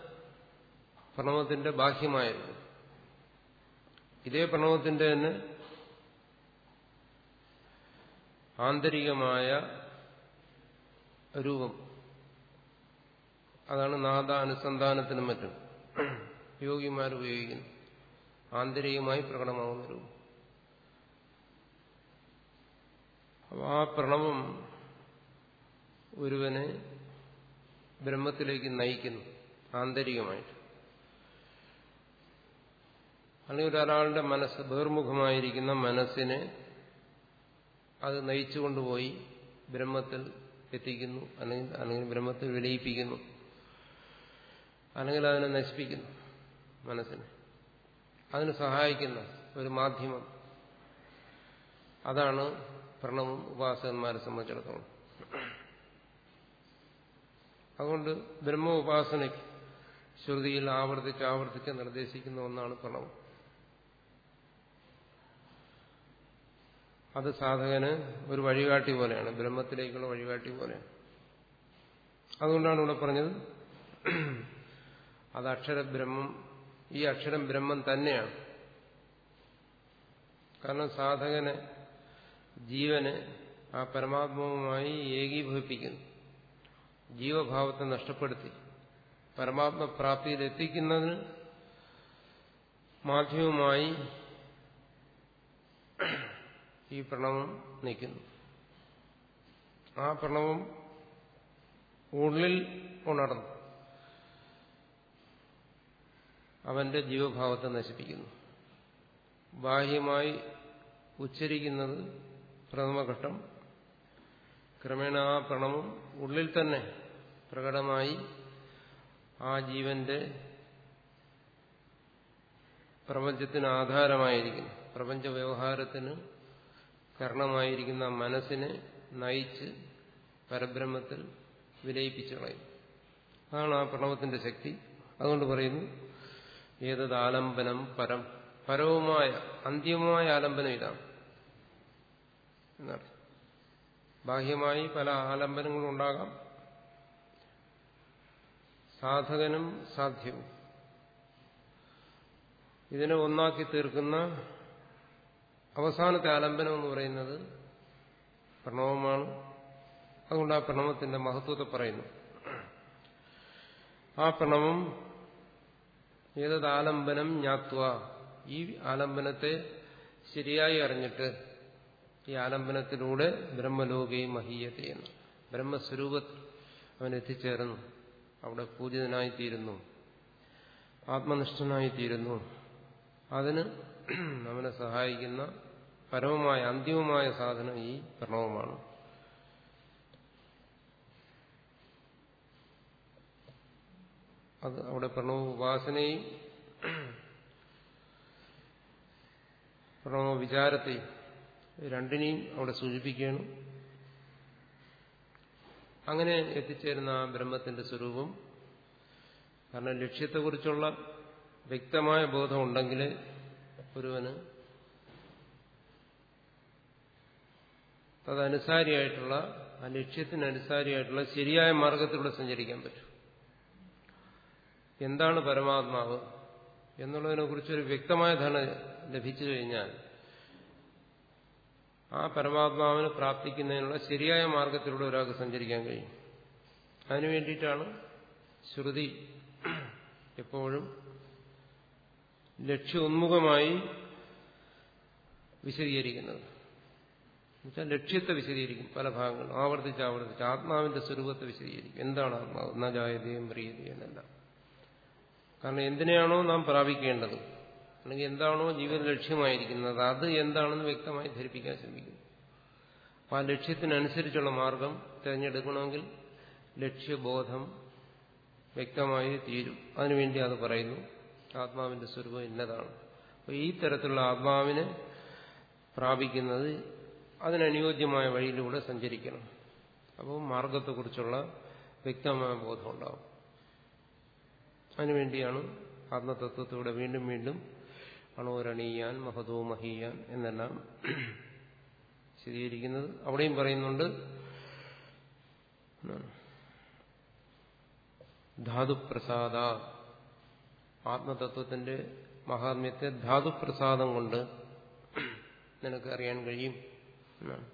പ്രണവത്തിന്റെ ബാഹ്യമായിരുന്നു. ഇതേ പ്രണവത്തിന്റെ തന്നെ ആന്തരികമായ രൂപം. അതാണ് നാദ അനുസന്ധാനത്തിനും മറ്റും. യോഗിമാർ ഉപയോഗിക്കുന്നു ആന്തരികമായി പ്രകടമാകുന്ന രൂപം. അപ്പോൾ ആ പ്രണവം ഒരുവനെ ബ്രഹ്മത്തിലേക്ക് നയിക്കുന്നു ആന്തരികമായിട്ട്. അല്ലെങ്കിൽ ഒരാളുടെ മനസ്സ് ബഹിർമുഖമായിരിക്കുന്ന മനസ്സിനെ അത് നയിച്ചു കൊണ്ടുപോയി ബ്രഹ്മത്തിൽ എത്തിക്കുന്നു അല്ലെങ്കിൽ അല്ലെങ്കിൽ ബ്രഹ്മത്തെ വിലയിപ്പിക്കുന്നു അല്ലെങ്കിൽ അതിനെ നശിപ്പിക്കുന്നു മനസ്സിനെ. അതിന് സഹായിക്കുന്ന ഒരു മാധ്യമം. അതാണ് പ്രണവും ഉപാസകന്മാരെ സംബന്ധിച്ചിടത്തോളം. അതുകൊണ്ട് ബ്രഹ്മ ഉപാസനയ്ക്ക് ശ്രുതിയിൽ ആവർത്തിച്ച് ആവർത്തിച്ച് നിർദ്ദേശിക്കുന്ന ഒന്നാണ് പ്രണവം. അത് സാധകന് ഒരു വഴികാട്ടി പോലെയാണ് ബ്രഹ്മത്തിലേക്കുള്ള വഴികാട്ടി പോലെയാണ്. അതുകൊണ്ടാണ് ഇവിടെ പറഞ്ഞത് അത് അക്ഷരബ്രഹ്മം ഈ അക്ഷരം ബ്രഹ്മം തന്നെയാണ്. കാരണം സാധകന് ജീവന് ആ പരമാത്മാവുമായി ഏകീഭവിപ്പിക്കുന്നു. ജീവഭാവത്തെ നഷ്ടപ്പെടുത്തി. പരമാത്മപ്രാപ്തിയിൽ എത്തിക്കുന്നതിന് മാധ്യമമായി ഈ പ്രണവം നിൽക്കുന്നു. ആ പ്രണവം ഉള്ളിൽ ഉണർന്നു. അവന്റെ ജീവഭാവത്തെ നശിപ്പിക്കുന്നു. ബാഹ്യമായി ഉച്ചരിക്കുന്നത് പ്രഥമഘട്ടം. ക്രമേണ ആ പ്രണവം ഉള്ളിൽ തന്നെ പ്രകടമായി ആ ജീവന്റെ പ്രപഞ്ചത്തിന് ആധാരമായിരിക്കുന്നു. പ്രപഞ്ച വ്യവഹാരത്തിന് കരണമായിരിക്കുന്ന മനസ്സിനെ നയിച്ച് പരബ്രഹ്മത്തിൽ വിലയിപ്പിച്ചു കളയും അതാണ് ആ പ്രണവത്തിന്റെ ശക്തി. അതുകൊണ്ട് പറയുന്നു ഏതത് ആലംബനം പരം പരവുമായ അന്തിമമായ ആലംബനം ഇതാണ്. എന്നാണ്. ബാഹ്യമായി പല ആലംബനങ്ങളും ഉണ്ടാകാം. സാധകനും സാധ്യവും. ഇതിനെ ഒന്നാക്കി തീർക്കുന്ന അവസാനത്തെ ആലംബനം എന്ന് പറയുന്നത് പ്രണവമാണ്. അതുകൊണ്ട് ആ പ്രണവത്തിന്റെ മഹത്വത്തെ പറയുന്നു. ആ പ്രണവം ഏതത് ആലംബനം ഞാത്വ? ഈ ആലംബനത്തെ ശരിയായി അറിഞ്ഞിട്ട് ഈ ആലംബനത്തിലൂടെ ബ്രഹ്മലോകയും മഹീയത്തെ എന്ന് ബ്രഹ്മസ്വരൂപത്തിൽ അവൻ എത്തിച്ചേർന്നു. അവിടെ പൂജിതനായിത്തീരുന്നു. ആത്മനിഷ്ഠനായിത്തീരുന്നു. അതിന് അവനെ സഹായിക്കുന്ന പരമമായ അന്തിമമായ സാധനം ഈ പ്രണവമാണ്. അത് അവിടെ പ്രണവ ഉപാസനയും പ്രണവ വിചാരത്തെയും രണ്ടിനെയും അവിടെ സൂചിപ്പിക്കുകയാണ്. അങ്ങനെ എത്തിച്ചേരുന്ന ആ ബ്രഹ്മത്തിന്റെ സ്വരൂപം കാരണം ലക്ഷ്യത്തെക്കുറിച്ചുള്ള വ്യക്തമായ ബോധം ഉണ്ടെങ്കിൽ ഒരുവന് തദനുസാരിയായിട്ടുള്ള ആ ലക്ഷ്യത്തിനനുസാരിയായിട്ടുള്ള ശരിയായ മാർഗത്തിലൂടെ സഞ്ചരിക്കാൻ പറ്റും. എന്താണ് പരമാത്മാവ് എന്നുള്ളതിനെ കുറിച്ചൊരു വ്യക്തമായ ധാരണ ലഭിച്ചു കഴിഞ്ഞാൽ ആ പരമാത്മാവിനെ പ്രാപ്തിക്കുന്നതിനുള്ള ശരിയായ മാർഗത്തിലൂടെ ഒരാൾക്ക് സഞ്ചരിക്കാൻ കഴിയും. അതിനു വേണ്ടിയിട്ടാണ് ശ്രുതി എപ്പോഴും ലക്ഷ്യോന്മുഖമായി വിശദീകരിക്കുന്നത്. എന്നുവെച്ചാൽ ലക്ഷ്യത്തെ വിശദീകരിക്കും പല ഭാഗങ്ങളും ആവർത്തിച്ച് ആവർത്തിച്ച് ആത്മാവിന്റെ സ്വരൂപത്തെ വിശദീകരിക്കും. എന്താണ് ആത്മാവ്? എന്നാ ജായതയും പ്രിയതയും എന്നെല്ലാം. കാരണം എന്തിനെയാണോ നാം പ്രാപിക്കേണ്ടത്? അല്ലെങ്കിൽ എന്താണോ ജീവൻ ലക്ഷ്യമായിരിക്കുന്നത്? അത് എന്താണെന്ന് വ്യക്തമായി ധരിപ്പിക്കാൻ ശ്രമിക്കുന്നു. ആ ലക്ഷ്യത്തിനനുസരിച്ചുള്ള മാർഗം തിരഞ്ഞെടുക്കണമെങ്കിൽ ലക്ഷ്യബോധം വ്യക്തമായി തീരും. അതിനുവേണ്ടി അത് പറയുന്നു ആത്മാവിന്റെ സ്വരൂപം ഇന്നതാണ്. അപ്പോൾ ഈ തരത്തിലുള്ള ആത്മാവിനെ പ്രാപിക്കുന്നത് അതിനനുയോജ്യമായ വഴിയിലൂടെ സഞ്ചരിക്കണം. അപ്പോൾ മാർഗത്തെക്കുറിച്ചുള്ള വ്യക്തമായ ബോധം ഉണ്ടാവും അതിനുവേണ്ടിയാണ് ആത്മതത്വത്തിലൂടെ വീണ്ടും വീണ്ടും അണോരണീയാൻ മഹതോ മഹീയാൻ എന്നെല്ലാം സ്ഥിരീകരിക്കുന്നത്. അവിടെയും പറയുന്നുണ്ട് ധാതുപ്രസാദ. ആത്മതത്വത്തിന്റെ മഹാത്മ്യത്തെ ധാതുപ്രസാദം കൊണ്ട് നിനക്ക് അറിയാൻ കഴിയും. എന്നാണ്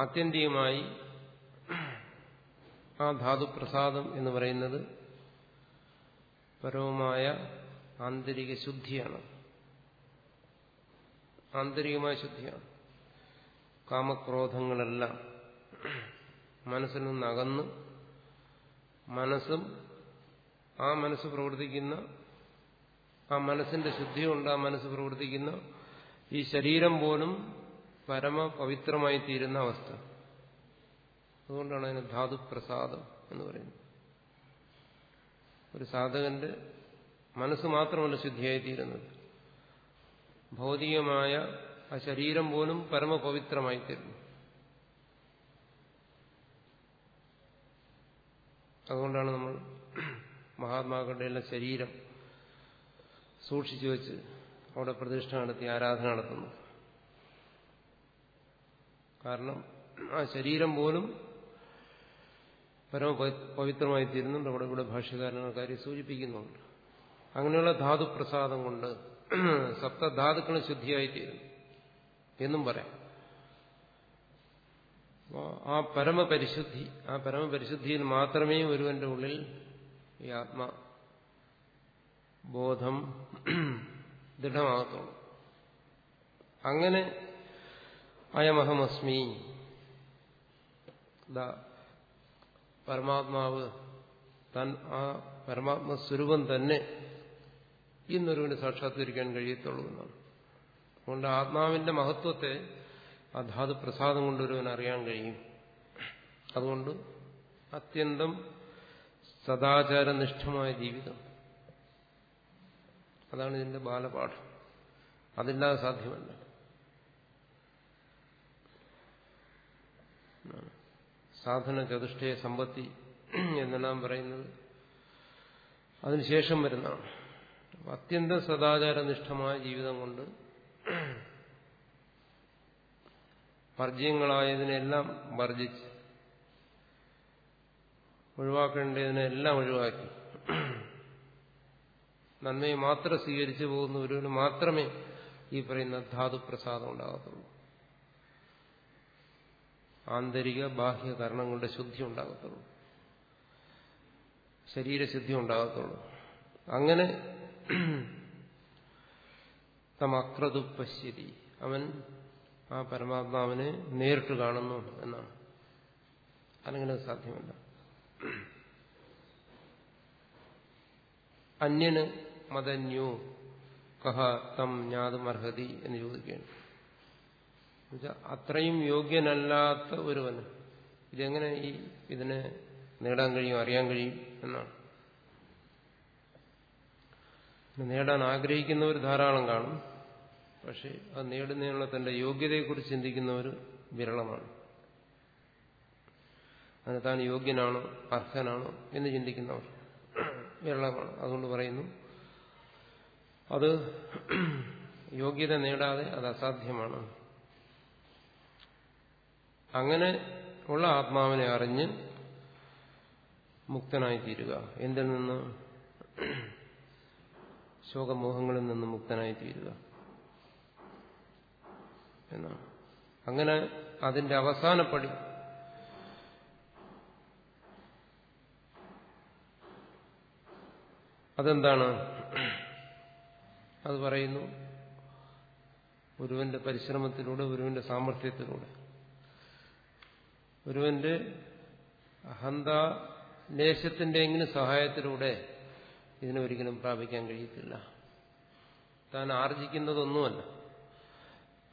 ആത്യന്തികമായി ആ ധാതുപ്രസാദം എന്ന് പറയുന്നത് പരവുമായ ആന്തരിക ശുദ്ധിയാണ്. ആന്തരികമായ ശുദ്ധിയാണ്. കാമക്രോധങ്ങളെല്ലാം മനസ്സിൽ നിന്ന് അകന്ന് മനസ്സും ആ മനസ്സ് പ്രവർത്തിക്കുന്ന ആ മനസ്സിന്റെ ശുദ്ധിയുണ്ട് ആ മനസ്സ് പ്രവർത്തിക്കുന്ന ഈ ശരീരം പോലും പരമപവിത്രമായി തീരുന്ന അവസ്ഥ. അതുകൊണ്ടാണ് അതിന് ധാതുപ്രസാദം എന്ന് പറയുന്നത്. ഒരു സാധകന്റെ മനസ്സ് മാത്രമല്ല ശുദ്ധിയായി തീരുന്നത് ഭൗതികമായ ആ ശരീരം പോലും പരമപവിത്രമായി തീരുന്നു അതുകൊണ്ടാണ് നമ്മൾ മഹാത്മാക്കളുടെ എല്ലാം ശരീരം സൂക്ഷിച്ചു വെച്ച് അവിടെ പ്രതിഷ്ഠ നടത്തി ആരാധന നടത്തുന്നു കാരണം ആ ശരീരം പോലും പരമ പവിത്രമായി തീരുന്നുണ്ട് അവിടെ ഇവിടെ ഭാഷ്യകാരൻ സൂചിപ്പിക്കുന്നുണ്ട്. അങ്ങനെയുള്ള ധാതുപ്രസാദം കൊണ്ട് സപ്തധാതുക്കളും ശുദ്ധിയായി തീരുന്നു എന്നും പറയാം. ആ പരമപരിശുദ്ധി ആ പരമപരിശുദ്ധിയിൽ മാത്രമേ ഒരുവന്റെ ഉള്ളിൽ ഈ ആത്മ ബോധം ദൃഢമാകത്തുള്ളൂ അങ്ങനെ അയമഹമസ്മി. പരമാത്മാവ് താൻ ആ പരമാത്മസ്വരൂപം തന്നെ ഇന്നൊരുവിന് സാക്ഷാത്കരിക്കാൻ കഴിയത്തുള്ളൂ എന്നാണ്. അതുകൊണ്ട് ആത്മാവിന്റെ മഹത്വത്തെ ആ പ്രസാദം കൊണ്ടൊരുവൻ അറിയാൻ കഴിയും. അതുകൊണ്ട് അത്യന്തം സദാചാരനിഷ്ഠമായ ജീവിതം. അതാണ് ഇതിന്റെ ബാലപാഠം. അതില്ലാതെ സാധ്യമല്ല. സാധന ചതുഷ്ടയ സമ്പത്തി എന്നെല്ലാം പറയുന്നത് അതിനുശേഷം വരുന്നതാണ്. അത്യന്തം സദാചാരനിഷ്ഠമായ ജീവിതം കൊണ്ട് വർജ്യങ്ങളായതിനെല്ലാം വർജിച്ച് ഒഴിവാക്കേണ്ടതിനെല്ലാം ഒഴിവാക്കി. നന്മയെ മാത്രം സ്വീകരിച്ചു പോകുന്ന ഒരുവിന് മാത്രമേ ഈ പറയുന്ന ധാതുപ്രസാദം ഉണ്ടാകത്തുള്ളൂ. ആന്തരിക ബാഹ്യ കാരണങ്ങളുടെ ശുദ്ധി ഉണ്ടാകത്തുള്ളൂ. ശരീരശുദ്ധി ഉണ്ടാകത്തുള്ളൂ. അങ്ങനെ തമക്രതു അവൻ ആ പരമാത്മാവിനെ നേരിട്ട് കാണുന്നു എന്നാണ്. അല്ലെങ്കിൽ അത് സാധ്യമല്ല. അന്യന് മതന്യോ കഹ തം ജ്ഞാതമർഹതി എന്ന് ചോദിക്കുകയാണ്. അത്രയും യോഗ്യനല്ലാത്ത ഒരുവന് ഇതെങ്ങനെ ഈ ഇതിനെ നേടാൻ കഴിയും അറിയാൻ കഴിയും എന്നാണ്. നേടാൻ ആഗ്രഹിക്കുന്നവർ ധാരാളം കാണും. പക്ഷെ അത് നേടുന്നതിനുള്ള തന്റെ യോഗ്യതയെക്കുറിച്ച് ചിന്തിക്കുന്നവർ വിരളമാണ്. അതിന് താൻ യോഗ്യനാണോ അർഹനാണോ എന്ന് ചിന്തിക്കുന്നവർ വിരളമാണ്. അതുകൊണ്ട് പറയുന്നു അത് യോഗ്യത നേടാതെ അത് അസാധ്യമാണ്. അങ്ങനെ ഉള്ള ആത്മാവിനെ അറിഞ്ഞ് മുക്തനായി തീരുക എന്തിൽ നിന്ന്? ശോകമോഹങ്ങളിൽ നിന്ന് മുക്തനായി തീരുക എന്നാണ്. അങ്ങനെ അതിന്റെ അവസാനപ്പടി അതെന്താണ്? അത് പറയുന്നു ഒരുവന്റെ പരിശ്രമത്തിലൂടെ ഒരുവന്റെ സാമർഥ്യത്തിലൂടെ. ഒരുവന്റെ അഹന്ത ലേശത്തിന്റെ എങ്കിലും സഹായത്തിലൂടെ ഇതിനെ ഒരിക്കലും പ്രാപിക്കാൻ കഴിയത്തില്ല. താൻ ആർജിക്കുന്നതൊന്നുമല്ല.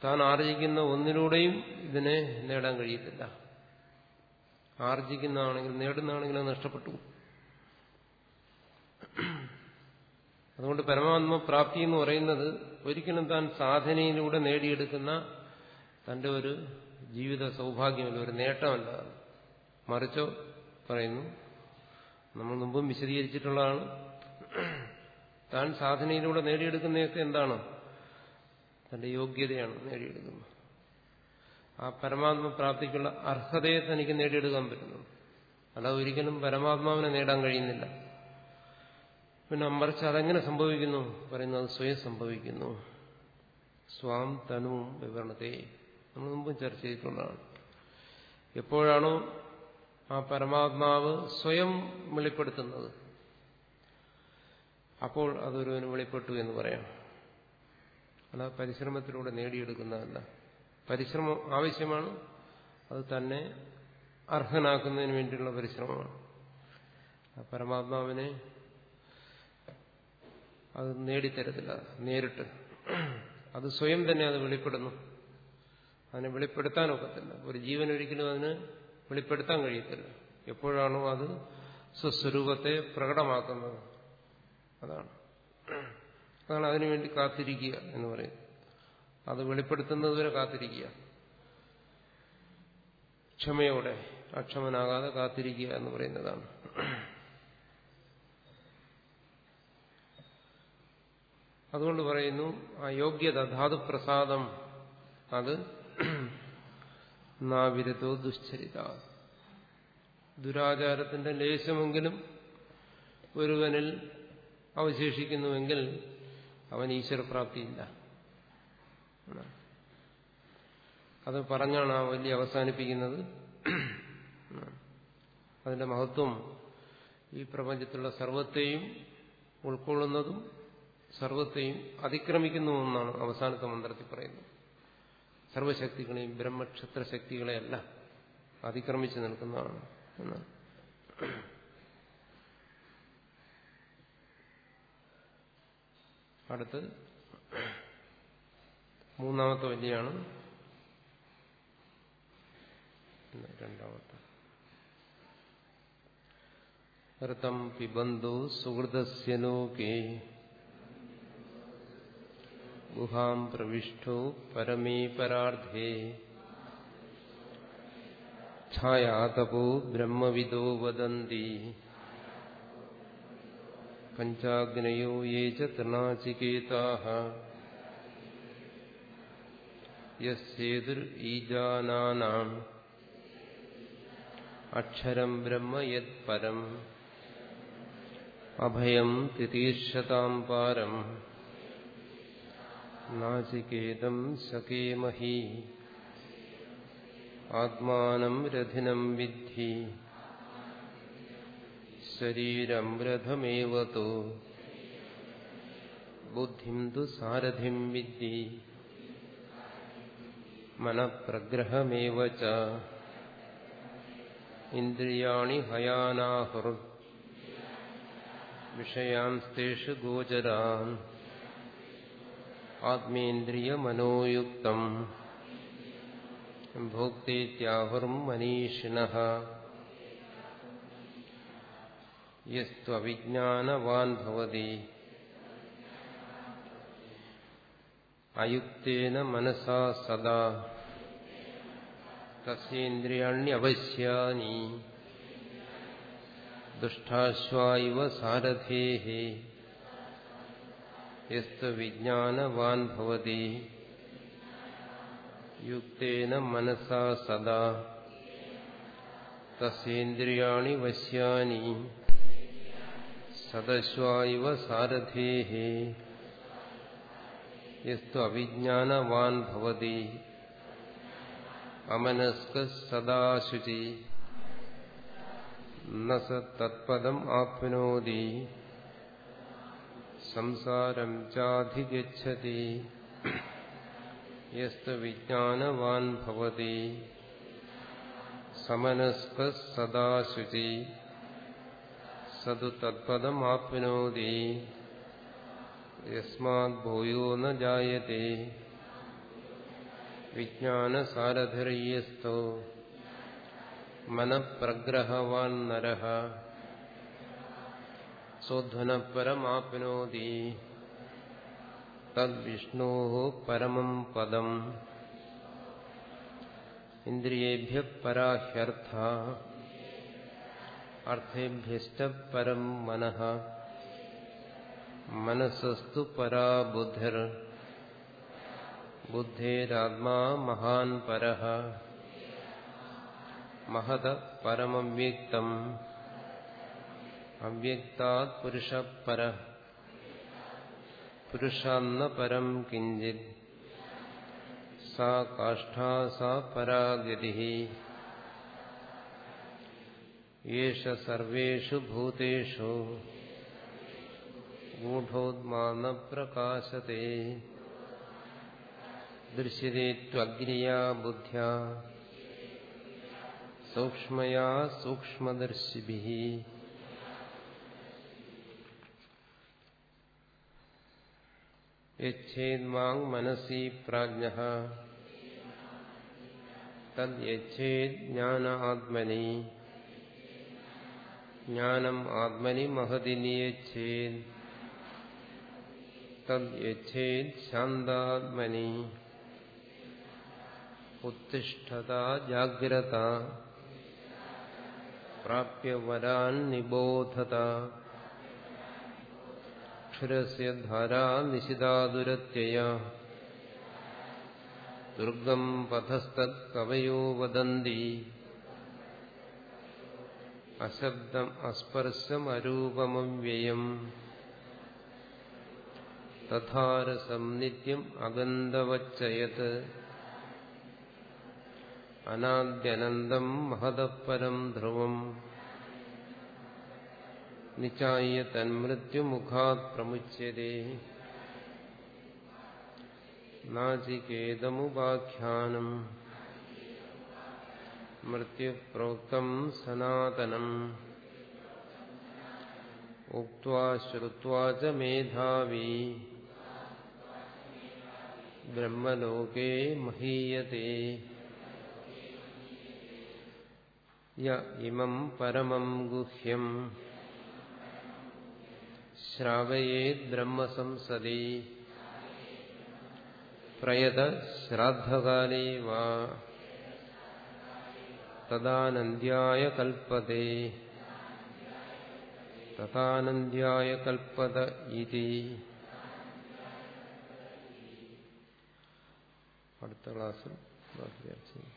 താൻ ആർജിക്കുന്ന ഒന്നിലൂടെയും ഇതിനെ നേടാൻ കഴിയത്തില്ല. ആർജിക്കുന്നതാണെങ്കിൽ നേടുന്നതാണെങ്കിൽ അത് നഷ്ടപ്പെട്ടു അതുകൊണ്ട് പരമാത്മ പ്രാപ്തി എന്ന് പറയുന്നത് ഒരിക്കലും താൻ സാധനയിലൂടെ നേടിയെടുക്കുന്ന തന്റെ ഒരു ജീവിത സൗഭാഗ്യമല്ല ഒരു നേട്ടമല്ല. മറിച്ചോ പറയുന്നു നമ്മൾ മുമ്പും വിശദീകരിച്ചിട്ടുള്ളതാണ്. താൻ സാധനയിലൂടെ നേടിയെടുക്കുന്നതൊക്കെ എന്താണ്? തന്റെ യോഗ്യതയാണ് നേടിയെടുക്കുന്നത്. ആ പരമാത്മ പ്രാപ്തിക്കുള്ള അർഹതയെ തനിക്ക് നേടിയെടുക്കാൻ പറ്റുന്നു. അല്ലാതെ ഒരിക്കലും പരമാത്മാവിനെ നേടാൻ കഴിയുന്നില്ല. പിന്നെ മറിച്ച് അതെങ്ങനെ സംഭവിക്കുന്നു? പറയുന്നത് സ്വയം സംഭവിക്കുന്നു. സ്വാം തനുവും വിവരണത്തെ നമ്മൾ മുമ്പും ചർച്ച ചെയ്തിട്ടുള്ളതാണ്. എപ്പോഴാണോ ആ പരമാത്മാവ് സ്വയം വെളിപ്പെടുത്തുന്നത്? അപ്പോൾ അതൊരുവന് വെളിപ്പെട്ടു എന്ന് പറയാം. അല്ല പരിശ്രമത്തിലൂടെ നേടിയെടുക്കുന്നതല്ല. പരിശ്രമം ആവശ്യമാണ്. അത് തന്നെ അർഹനാക്കുന്നതിന് വേണ്ടിയുള്ള പരിശ്രമമാണ്. പരമാത്മാവിനെ അത് നേടിത്തരത്തില്ല നേരിട്ട്. അത് സ്വയം തന്നെ അത് വെളിപ്പെടുന്നു. അതിനെ വെളിപ്പെടുത്താൻ ഒക്കത്തില്ല. ഒരു ജീവൻ ഒരിക്കലും അതിന് വെളിപ്പെടുത്താൻ കഴിയത്തില്ല. എപ്പോഴാണോ അത് സ്വസ്വരൂപത്തെ പ്രകടമാക്കുന്നത്. അതാണ്. അതാണ് അതിനുവേണ്ടി കാത്തിരിക്കുക എന്ന് പറയുന്നത്. അത് വെളിപ്പെടുത്തുന്നതുവരെ കാത്തിരിക്കുക. ക്ഷമയോടെ അക്ഷമനാകാതെ കാത്തിരിക്കുക എന്ന് പറയുന്നതാണ്. അതുകൊണ്ട് പറയുന്നു ആ യോഗ്യത ധാതുപ്രസാദം അത് നാവിരതോ ദുശ്ചരിത. ദുരാചാരത്തിന്റെ ലേശമെങ്കിലും ഒരുവനിൽ അവശേഷിക്കുന്നുവെങ്കിൽ അവൻ ഈശ്വരപ്രാപ്തിയില്ല. അത് പറഞ്ഞാണ് ആ വലിയ അവസാനിപ്പിക്കുന്നത്. അതിന്റെ മഹത്വം ഈ പ്രപഞ്ചത്തിലുള്ള സർവത്തെയും ഉൾക്കൊള്ളുന്നതും സർവത്തെയും അതിക്രമിക്കുന്നു എന്നാണ് അവസാനത്തെ മന്ത്രത്തിൽ പറയുന്നത്. സർവശക്തികളെയും ബ്രഹ്മക്ഷത്ര ശക്തികളെയല്ല അതിക്രമിച്ചു നിൽക്കുന്നതാണ് എന്നാണ് അടുത്ത് മൂന്നാമത്തെ വലിയാണ് രണ്ടാമത്തെ. ഋതം പിബന്ധു സുഹൃതസ്യ ലോകേ ഗുഹാം പ്രവിഷ്ടോ പരമേ പരാർദ്ധേ ഛായാതപോ ബ്രഹ്മവിദോ വദന്തി. പഞ്ചാഗ്നയോ യേ ച തൃണാചികേതാഃ യസ്യേതുർ ഈജാനാനാം. അക്ഷരം ബ്രഹ്മ യത് പരം. അഭയം തിതീർഷതാം പാരം. നാചികേതം സകേമഹി. ആത്മാനം രഥിനം വിദ്ധി. ശരീരം രഥമേവതോ ബുദ്ധിം തു വിദ്ധി. മനഃപ്രഗ്രഹമേവ ച. ഇന്ദ്രിയാണി ഹയാനാഹുർ. വിഷയാംസ്തേഷു ഗോചരാൻ. ആത്മേന്ദ്രിയമനോയുക്തം. ഭോക്തേത്യാഹുർം മനീഷിണ. യസ്ത്വവിജ്ഞാനവാൻ ഭവതി. അയുക്തേന മനസാ സദാ. തസ്യേന്ദ്രിയാണ്യവശ്യാനി. ദുഷ്ടാശ്വാ സാരഥേः യസ്ത്വവിജ്ഞാനവാൻ ഭവതി യുക്തേന മനസാ സദാ തസ്യേന്ദ്രിയാണി വശ്യാനി സദശ്വായവ സാരഥേ യസ്തു അവിജ്ഞാനവാൻ ഭവതി അമനസ്ക സദാശുചി ന സ തത്പദം ആപ്നോതി സംസാരം ചാധിഗച്ഛതി. യസ്തു വിജ്ഞാനവാൻ ഭവതി. സമനസ്ക സദാശുചി. സതു തത്പദം ആപ്നോതി യസ്മാത് ഭൂയോ ന ജായത്തെ വിജ്ഞാനസാരഥിർയസ്തോ മനഃപ്രഗ്രഹവാൻ सोध्वनः परमाप्नोति। तद्विष्णोः परमम् पदम्। इन्द्रियेभ्यः परा ह्यर्था अर्थेभ्यश्च परम् मनः। मनसस्तु परा बुद्धिर् बुद्धेरात्मा महान् परः। महतः परमव्यक्तम् അവ്യക്താത് പുരുഷ പര പുരുഷാന്ന പരം കിഞ്ചിത് സാ കാഷ്ഠാ സാ പരാഗതി യേശ സർവേഷു ഭൂതേഷു ഗൂഢോദ്മാന പ്രകാശത്തെ ദൃശ്യത്തെ ത്വഗ്നിയാ ബുദ്ധ്യാ സൂക്ഷ്മയാ സൂക്ഷ്മദർശിഭി യച്ഛേന്മാങ് മനസി പ്രാജ്ഞ തദ്യച്ഛേത് ജ്ഞാന ആത്മനി ജ്ഞാനം ആത്മനി മഹതി നിയച്ഛേത് തദ്യച്ഛേത് ശാന്താത്മനി ഉത്തിഷ്ഠത ജാഗ്രത പ്രാപ്യ വരാൻ നിബോധത अक्षुरस्य धारा निशिदादुरत्यया दुर्गम् पथस्तत्कवयो वदन्ति। अशब्दम् अस्पर्शमरूपमव्ययम्। तथार सन्नित्यम् अगन्तवच्चयत् अनाद्यनन्दम् महतः परम् ध्रुवम्। നിചായ തന്മൃത്യുമുഖാത് പ്രമുച്യത്തെ നാചികേതമുപാഖ്യാനം മൃത്യുപ്രോക്തം സനാതനം. ഉക്വാ ശ്രുവാ ച മേധാവി. ബ്രഹ്മലോകേ മഹീയത്തെ യ ഇമം പരമം ഗുഹ്യം. ശ്രാവയേത് ബ്രഹ്മസംസദി. പ്രയത ശ്രാദ്ധകാലേ വാ. തദാനന്ദ്യായ കൽപ്പതേ തഥാനന്ദ്യായ കൽപ്പത ഇതി. അടുത്ത ക്ലാസ്സിൽ ബാക്കി